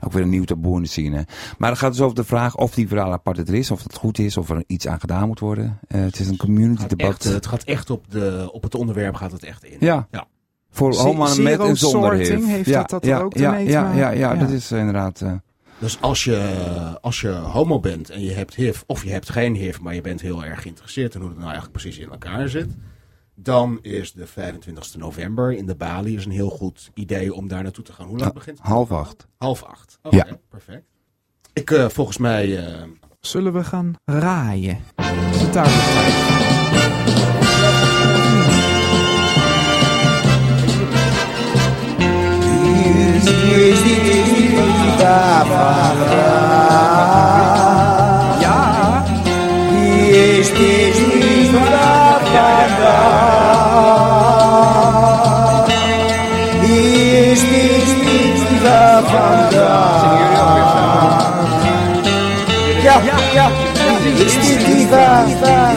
Ook weer een nieuw taboe in de scene. hè. Maar het gaat dus over de vraag of die virale apartheid er is. Of het goed is. Of er iets aan gedaan moet worden. Eh, het is een community debat. het gaat echt op, de, op het onderwerp gaat het echt in. ja. Ja. Voor Z- homo mannen met en zonder heeft ja, dat- dat er ja, ook ja, mee te ja, ja, ja, Ja. dat is eh, inderdaad... eh, Dus als je, als je homo bent en je hebt HIV, of je hebt geen HIV, maar je bent heel erg geïnteresseerd in hoe het nou eigenlijk precies in elkaar zit, dan is de 25 november in de Bali is een heel goed idee om daar naartoe te gaan. Hoe laat begint het? half acht. Half acht. Ja. Oké, perfect. Ik, eh, volgens mij, eh, Zullen we gaan raaien? Is het στη τα φαυρά Πίστης της τα φαυρά Πίστης της τα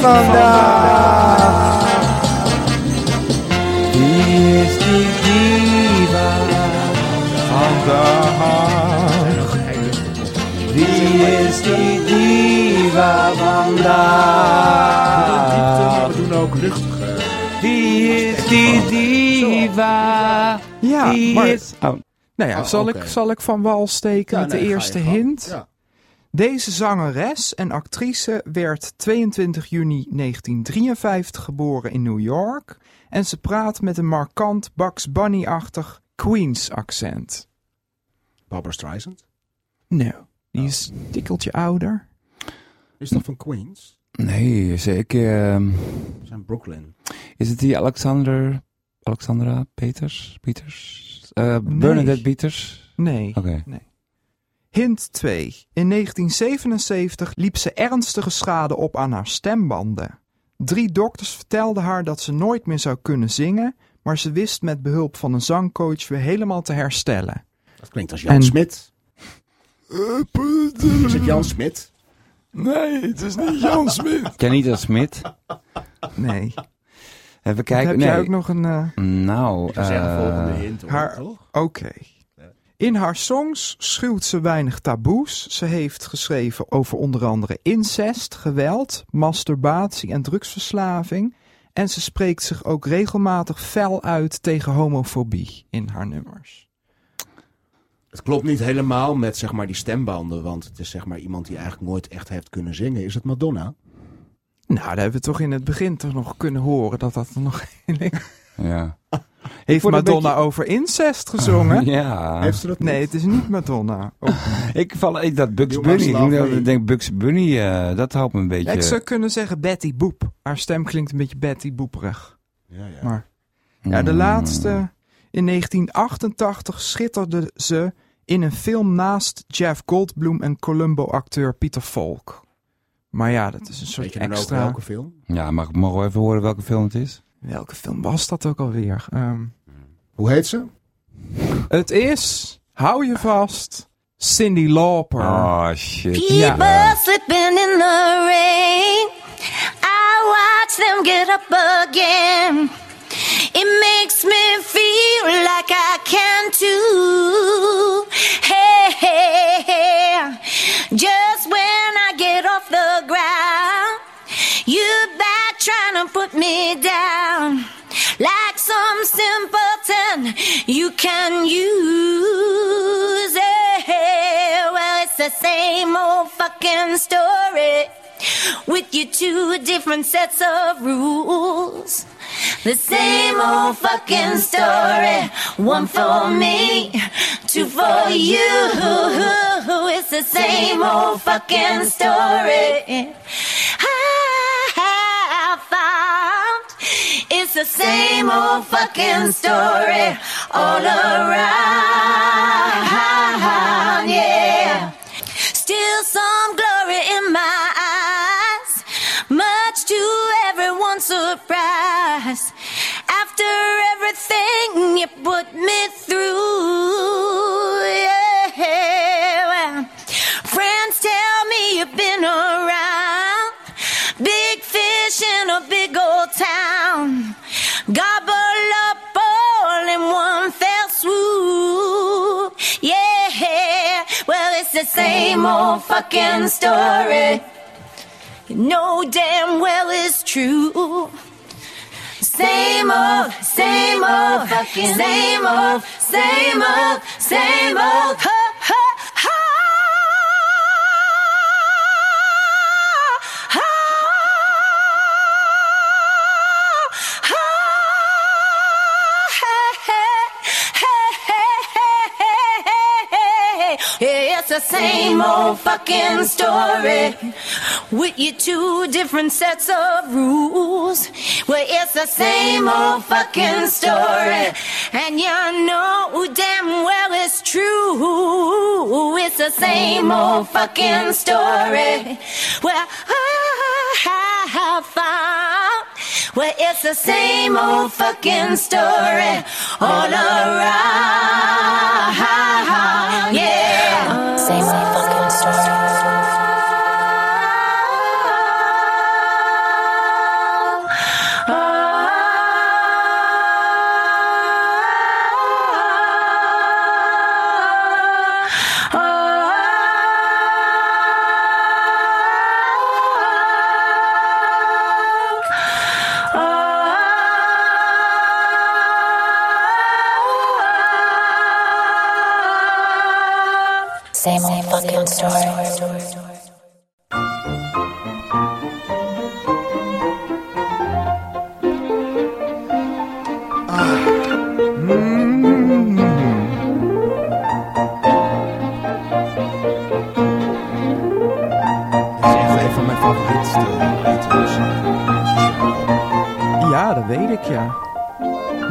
duidelijk? Ja, maar we doen ook luchtige. Wie is die diva? ja maar is... Oh, nou ja, Oh, zal, ik, zal ik van wal steken Ja, met nee, de eerste hint? Ja. Deze zangeres en actrice werd 22 juni 1953 geboren in New York en ze praat met een markant Bugs Bunny-achtig Queens accent. Barbara Streisand. Nou, die is een tikkeltje ouder. Is dat van Queens? nee, zeker. ehm, We zijn Brooklyn. is het die Alexander... Alexandra Peters? Peters? Eh, Bernadette Peters? Nee. Oké. Hint 2. In 1977 liep ze ernstige schade op aan haar stembanden. Drie dokters vertelden haar dat ze nooit meer zou kunnen zingen, maar ze wist met behulp van een zangcoach weer helemaal te herstellen. Dat klinkt als Jan En- Smit. Is het Jan Smit? Nee, het is niet Jan Smit. Janita Smit. Nee. Even kijken. Heb nee. jij ook nog een... eh, Nou, Ik zou zeggen, eh, volgende hint. Hoor, haar- toch? Oké. In haar songs schuwt ze weinig taboes. Ze heeft geschreven over onder andere incest, geweld, masturbatie en drugsverslaving. En ze spreekt zich ook regelmatig fel uit tegen homofobie in haar nummers. Het klopt niet helemaal met zeg maar die stembanden, want het is zeg maar iemand die eigenlijk nooit echt heeft kunnen zingen. Is het Madonna? Nou, daar hebben we toch in het begin toch nog kunnen horen dat dat er nog *laughs* ja. *laughs* Heeft Madonna beetje- over incest gezongen? *laughs* Ja. Heeft ze dat niet? Nee, het is niet Madonna. Oh. Ik val ik dat Bugs Bunny. Ik denk Bugs Bunny, eh, dat houdt me een beetje. Ja, ik zou kunnen zeggen Betty Boep. Haar stem klinkt een beetje Betty Boeperig. Ja, ja. Maar ja, de Mm. laatste. In 1988 schitterde ze in een film naast Jeff Goldblum en Columbo-acteur Peter Falk. Maar ja, dat is een soort Weet je dan ook extra. welke film? Ja, mag, mogen we even horen welke film het is? Welke film was dat ook alweer? Ehm, Hoe heet ze? het is, hou je vast, Cindy Lauper. Oh shit. Ja. Slipping in the rain. I watch them get up again. It makes me feel like I can too. Hey, hey, hey. Just when I get off the ground, you back trying to put me down. Like some simpleton you can use. Hey. Well, it's the same old fucking story with you two different sets of rules. The same old fucking story. One for me, two for you. *laughs* It's the same old fucking story. I found it's the same old fucking story all around. Yeah. Still some glory in my eyes, much to everyone's surprise. After everything you put me through, yeah. well, Friends tell me you've been around, big fish in a big old town. Gobble up all in one fell swoop. Yeah, well, it's the same old fucking story. You know damn well it's true. Same old, same old, fucking same old, same old, same old. The same old fucking story with your two different sets of rules. Well, it's the same old fucking story, and you know damn well it's true. It's the same old fucking story. Well, I have found. Well, it's the same old fucking story all around. Yeah. Same old fucking story. Dat is echt een van mijn favorietste items. Ja, dat weet ik, ja.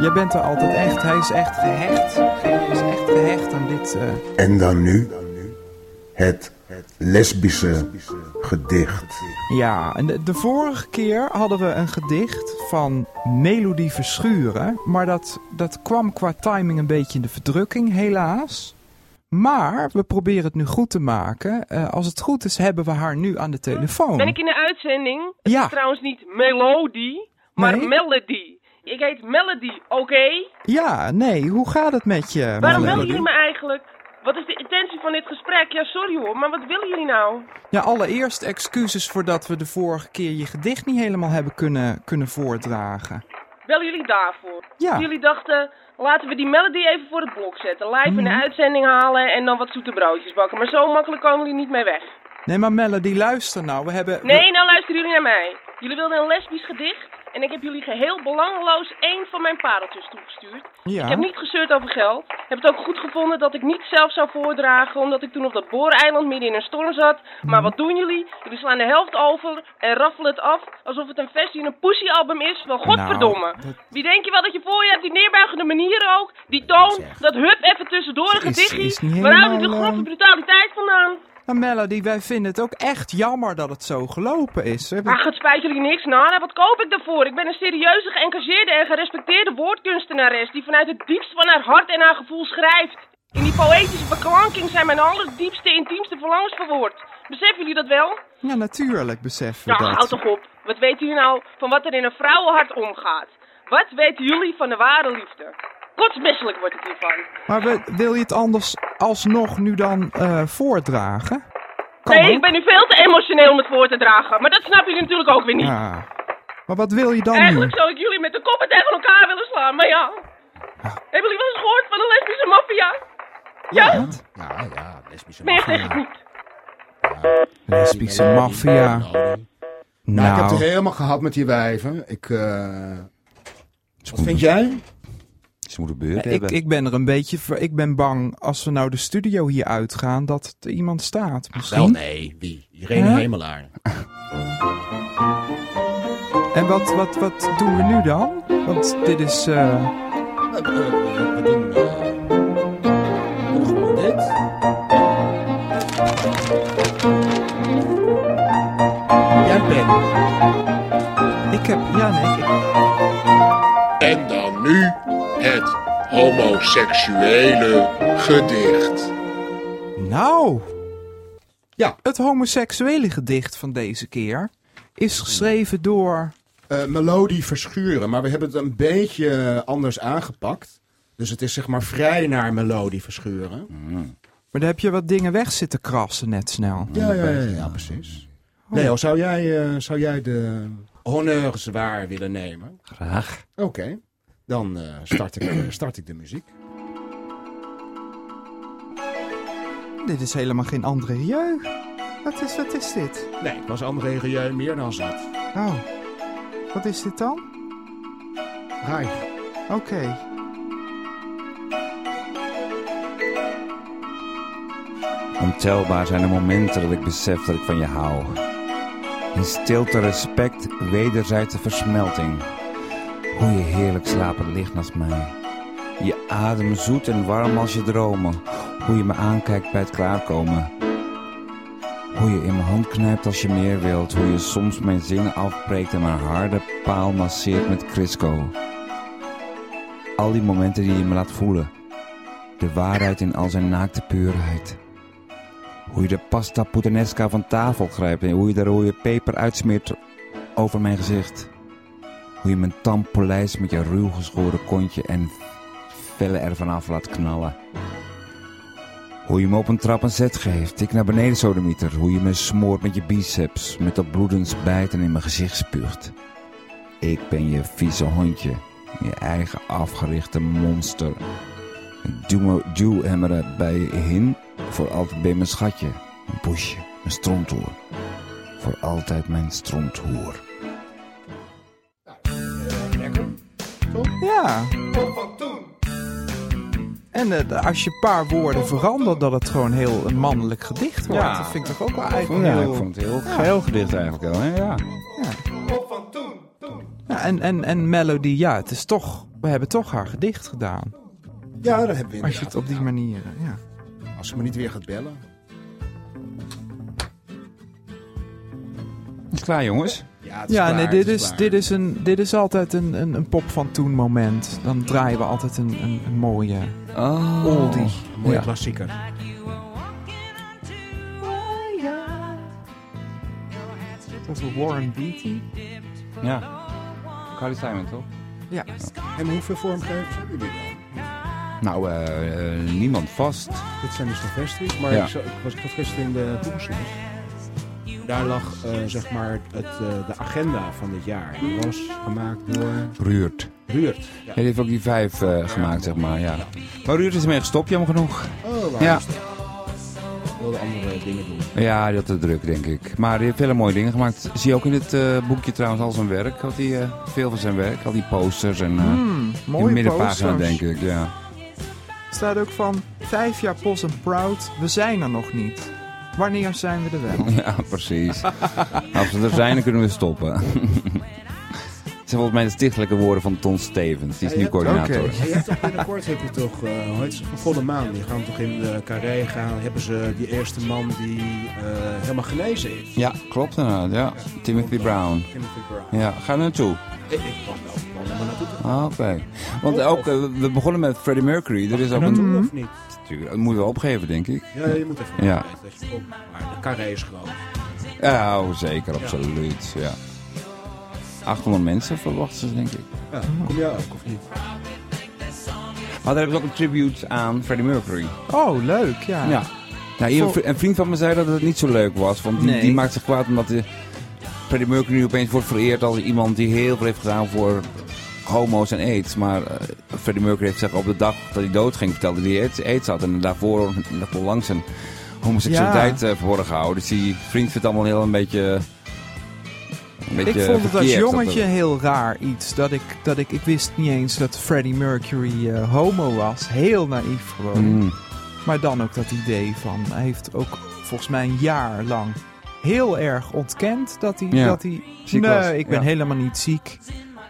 Jij bent er altijd echt, hij is echt gehecht. Hij is echt gehecht aan dit... eh, En dan nu het lesbische gedicht. Ja, en de, de vorige keer hadden we een gedicht van Melodie Verschuren. Maar dat, dat kwam qua timing een beetje in de verdrukking, helaas. Maar we proberen het nu goed te maken. Eh, als het goed is, hebben we haar nu aan de telefoon. Ben ik in de uitzending? Het Ja. is trouwens niet Melodie, maar Nee? Melody. Ik heet Melody, oké? Ja, nee, hoe gaat het met je? Waarom willen jullie me eigenlijk? Wat is de intentie van dit gesprek? Ja, sorry hoor, maar wat willen jullie nou? Ja, allereerst excuses voordat we de vorige keer je gedicht niet helemaal hebben kunnen, kunnen voordragen. Bellen jullie daarvoor? Ja. Jullie dachten, laten we die Melody even voor het blok zetten. Live in de Mhm. uitzending halen en dan wat zoete broodjes bakken. Maar zo makkelijk komen jullie niet mee weg. Nee, maar Melody, luister nou. We hebben... Nee, nou luisteren jullie naar mij. Jullie wilden een lesbisch gedicht en ik heb jullie geheel belangeloos één van mijn pareltjes toegestuurd. Ja. Ik heb niet gezeurd over geld. Heb het ook goed gevonden dat ik niet zelf zou voordragen, omdat ik toen op dat booreiland midden in een storm zat. Mhm. Maar wat doen jullie? Jullie slaan de helft over en raffelen het af alsof het een versie in een Pussy-album is. Wel godverdomme. Nou, Wie denk je wel dat je voor je hebt? Die neerbuigende manier ook. Die toon, dat hup even tussendoor een gedichtje. Waar houdt u de grove eh, brutaliteit vandaan? Maar Melody, wij vinden het ook echt jammer dat het zo gelopen is. We hebben- Ach, het spijt jullie niks, Nana. Wat koop ik daarvoor? Ik ben een serieuze, geëngageerde en gerespecteerde woordkunstenares... die vanuit het diepst van haar hart en haar gevoel schrijft. In die poëtische beklanking zijn mijn allerdiepste, intiemste verlangens verwoord. Beseffen jullie dat wel? Ja, natuurlijk beseffen we Ja, dat. houd toch op. Wat weten jullie nou van wat er in een vrouwenhart omgaat? Wat weten jullie van de ware liefde? Kotsmisselijk wordt het hiervan. Maar we, wil je het anders alsnog nu dan eh, voordragen? Kan nee, ook. ik ben nu veel te emotioneel om het voor te dragen. Maar dat snappen jullie natuurlijk ook weer niet. Ja. Maar wat wil je dan nu? Eigenlijk zou ik jullie met de koppen tegen elkaar willen slaan, maar ja. Hebben jullie wel eens gehoord van de lesbische maffia? Ja? Ja, ja, lesbische Meer maffia. zeg ik niet. Lesbische maffia. Nou, ik heb Nou, het helemaal gehad met die wijven. Ik, eh, Wat vind jij? Ze moeten beurt ik, hebben. ik ben er een beetje... ver- Ik ben bang als we nou de studio hier uitgaan dat er iemand staat. Misschien. Wel nee, wie? Irene Huh? Hemelaar. *laughs* En wat, wat, wat doen we nu dan? Want dit is... eh, We, we- we- doen, eh, we doen gewoon dit. Ik heb... Ja, nee. ik- het homoseksuele gedicht. Nou. Ja. Het homoseksuele gedicht van deze keer is geschreven door... Eh, melodie verschuren, maar we hebben het een beetje anders aangepakt. Dus het is zeg maar vrij naar melodie verschuren. Maar daar heb je wat dingen weg zitten krassen net snel. Ja, ja, ja, ja, precies. Leo, zou jij, eh, zou jij de honneurs waar willen nemen? Graag. Oké, dan eh, start, ik, eh, start ik de muziek. Dit is helemaal geen André Rieu. Wat is, wat is dit? Nee, ik was André Rieu meer dan zat. Oh. Wat is dit dan? Rai. Oké. Ontelbaar zijn de momenten dat ik besef dat ik van je hou. In stilte respect, wederzijdse versmelting. Hoe je heerlijk slapend ligt naast mij. Je adem zoet en warm als je dromen. Hoe je me aankijkt bij het klaarkomen. Hoe je in mijn hand knijpt als je meer wilt. Hoe je soms mijn zinnen afbreekt en mijn harde paal masseert met Crisco. Al die momenten die je me laat voelen. De waarheid in al zijn naakte puurheid. Hoe je de pasta puttanesca van tafel grijpt en hoe je de rode peper uitsmeert over mijn gezicht. Hoe je mijn tand polijst met je ruw geschoren kontje en vellen ervan af laat knallen. Hoe je me op een trap een zet geeft, ik naar beneden sodemieter. Hoe je me smoort met je biceps, met dat bloedens bijt en in mijn gezicht spuugt. Ik ben je vieze hondje, je eigen afgerichte monster. Duw, duwhemmeren bij je in, voor altijd ben mijn schatje. Mijn poesje, mijn stronthoer. Voor altijd mijn stronthoer. Ja. En eh, als je een paar woorden verandert, dat het gewoon heel een mannelijk gedicht wordt. Ja. Dat vind ik toch ook wel eigenlijk Ja, heel... ik vond het heel Ja. geheel gedicht eigenlijk wel. Hè? Ja. Ja, en, en, en Melody, ja, het is toch... We hebben toch haar gedicht gedaan. Ja, dat hebben we Als je het op die manier... eh, Ja. Als ze me niet weer gaat bellen. Is klaar jongens? Ja, klaar, nee, dit is dit is, een, dit is altijd een, een, een pop van toen moment. Dan draaien we altijd een, een, een mooie Oh. oldie. Een mooie Ja. klassieker. Dat is Warren Beatty. Ja. Carly Simon toch? Ja. En hoeveel vormgevers hebben jullie dan? Nou, eh, eh, niemand vast. Dit zijn de Sylvestris, maar Ja. ik, was ik zat gisteren in de Boersels. Daar lag eh, zeg maar het, eh, de agenda van dit jaar. Die was gemaakt door Ruurt. Ruurt. Ja. Ja, die heeft ook die vijf eh, gemaakt, zeg maar. Ja. Maar Ruurt is ermee gestopt, jammer genoeg. Oh, waar Ja. dat? Wilde andere dingen doen. Ja, die had te druk, denk ik. Maar die heeft hele mooie dingen gemaakt. Zie je ook in dit eh, boekje trouwens al zijn werk. Had hij, eh, veel van zijn werk. Al die posters en in de mooie middenpagina, posters. denk ik. Ja. staat ook van vijf jaar Pos en Proud. We zijn er nog niet. Wanneer zijn we er wel? *laughs* ja, precies. Als we er zijn, dan kunnen we stoppen. *laughs* Het zijn volgens mij de stichtelijke woorden van Ton Stevens. Die is nu coördinator. Oké. Ja, je hebt toch binnenkort heb je toch, eh hoe heet ze, van volle maan. Die gaan toch in de carré gaan. Hebben ze die eerste man die eh, helemaal genezen is. Ja, klopt inderdaad. Ja. Timothy Brown. Timothy Brown. Ja, ga er naartoe. Ik, ik was wel van plan om er naartoe te gaan. Ah, Oké. Want ook, eh, we begonnen met Freddie Mercury. Er is ook een... of niet? Tuurlijk, dat moeten we opgeven, denk ik. Ja, je moet even Ja. dat je komt. Maar de carré is groot. Ja, oh, zeker, absoluut. Ja. 800 mensen verwachten ze, denk ik. Ja, kom jij ook of niet? Maar daar hebben ze ook een tribute aan Freddie Mercury. Oh, leuk, ja. Ja. Nou, hier, een vriend van me zei dat het niet zo leuk was. Want die, Nee. die maakt zich kwaad omdat hij... Freddie Mercury nu opeens wordt vereerd als iemand die heel veel heeft gedaan voor homo's en aids. Maar eh, Freddie Mercury heeft zeg, op de dag dat hij doodging vertelde hij aids, aids had. En daarvoor wel lang zijn homoseksualiteit eh, verborgen gehouden. Dus die vriend vindt het allemaal heel een beetje... Een beetje ik vond het als dat jongetje heel raar iets. Dat ik, dat ik, ik wist niet eens dat Freddie Mercury eh, homo was. Heel naïef gewoon. Mm. Maar dan ook dat idee van... Hij heeft ook volgens mij een jaar lang heel erg ontkend dat hij... Ja, dat hij ziek nee, ik ben ja. helemaal niet ziek.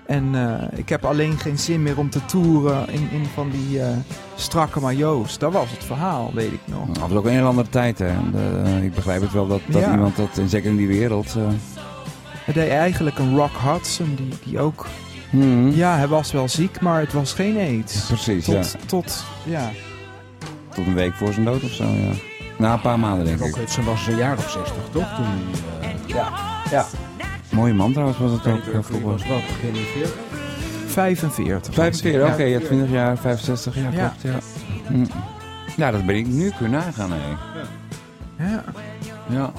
En eh, ik heb alleen geen zin meer om te toeren in, in van die eh, strakke majo's. Dat was het verhaal, weet ik nog. Dat was ook een heel andere tijd. Hè. En, eh, ik begrijp het wel dat, dat Ja. iemand dat, zeker in die wereld... eh, Hij deed eigenlijk een Rock Hudson die, die ook... hmm. Ja, hij was wel ziek, maar het was geen aids. Precies, tot, ja. Tot, ja. Tot een week voor zijn dood of zo, ja. Na een paar maanden, denk ik. Rock Hudson was een jaar of 60, toch? Toen, eh, ja. ja. Mooie man trouwens was het ook. Freddie eh, was wel begin in 40. 45. 45, oké, Ja. ja, 20 jaar, 65, ja, Ja. klopt, ja. Hm. Ja, dat ben ik nu kunnen nagaan, hè. Ja. Ja.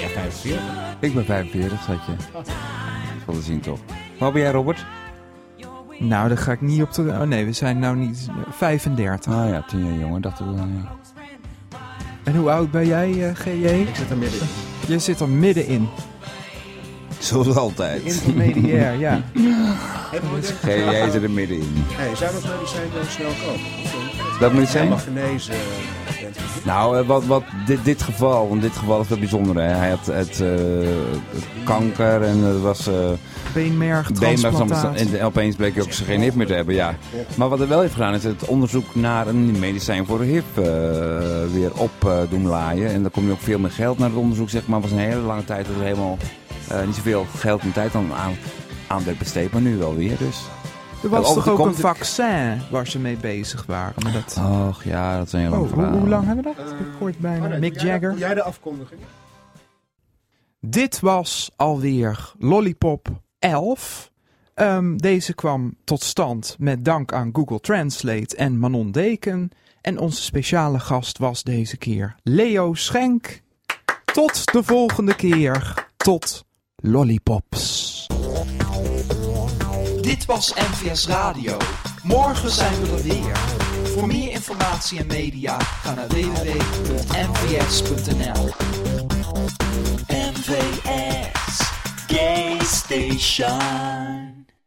Ja, 45. Ik ben 45, zat je. Dat is wel te zien, toch? Waar ben jij, Robert? Nou, daar ga ik niet op te... Oh nee, we zijn nou niet... 35. Ah ja, 10 jaar jonger, dacht ik wel, ja. En hoe oud ben jij, eh, GJ? Ik zit er middenin. Je zit er middenin. Zoals altijd. Intermediair, ja. Hebben we dit? Geen, jij zit er middenin. Hey, zou dat medicijn dan snel komen? Dat medicijn? Helemaal genezen. eh. Nou, eh, wat, wat dit, dit geval, want dit geval is wel bijzonder. Hè. Hij had het, eh, kanker en het was uh, Beenmergtransplantaat. En opeens bleek hij ook geen HIV meer te hebben, ja. Maar wat hij wel heeft gedaan is het onderzoek naar een medicijn voor HIV eh, weer op eh, doen laaien. En daar komt nu ook veel meer geld naar het onderzoek, zeg maar. Het was een hele lange tijd dat er helemaal eh, niet zoveel geld en tijd aan, aan, aan werd besteed, maar nu wel weer dus. Er was Oh, toch ook een vaccin waar ze mee bezig waren. Maar dat... Och ja, dat is een heel lang Oh, hoe, lang hebben we dat? Ik hoor het bijna. Oh, nee, Mick jij- Jagger. Jij de afkondiging? Dit was alweer Lollipop 11. Ehm, deze kwam tot stand met dank aan Google Translate en Manon Deken. En onze speciale gast was deze keer Leo Schenk. Tot de volgende keer. Tot Lollipops. Dit was NVS Radio. Morgen zijn we er weer. Voor meer informatie en media ga naar www.nvs.nl. NVS Gay Station.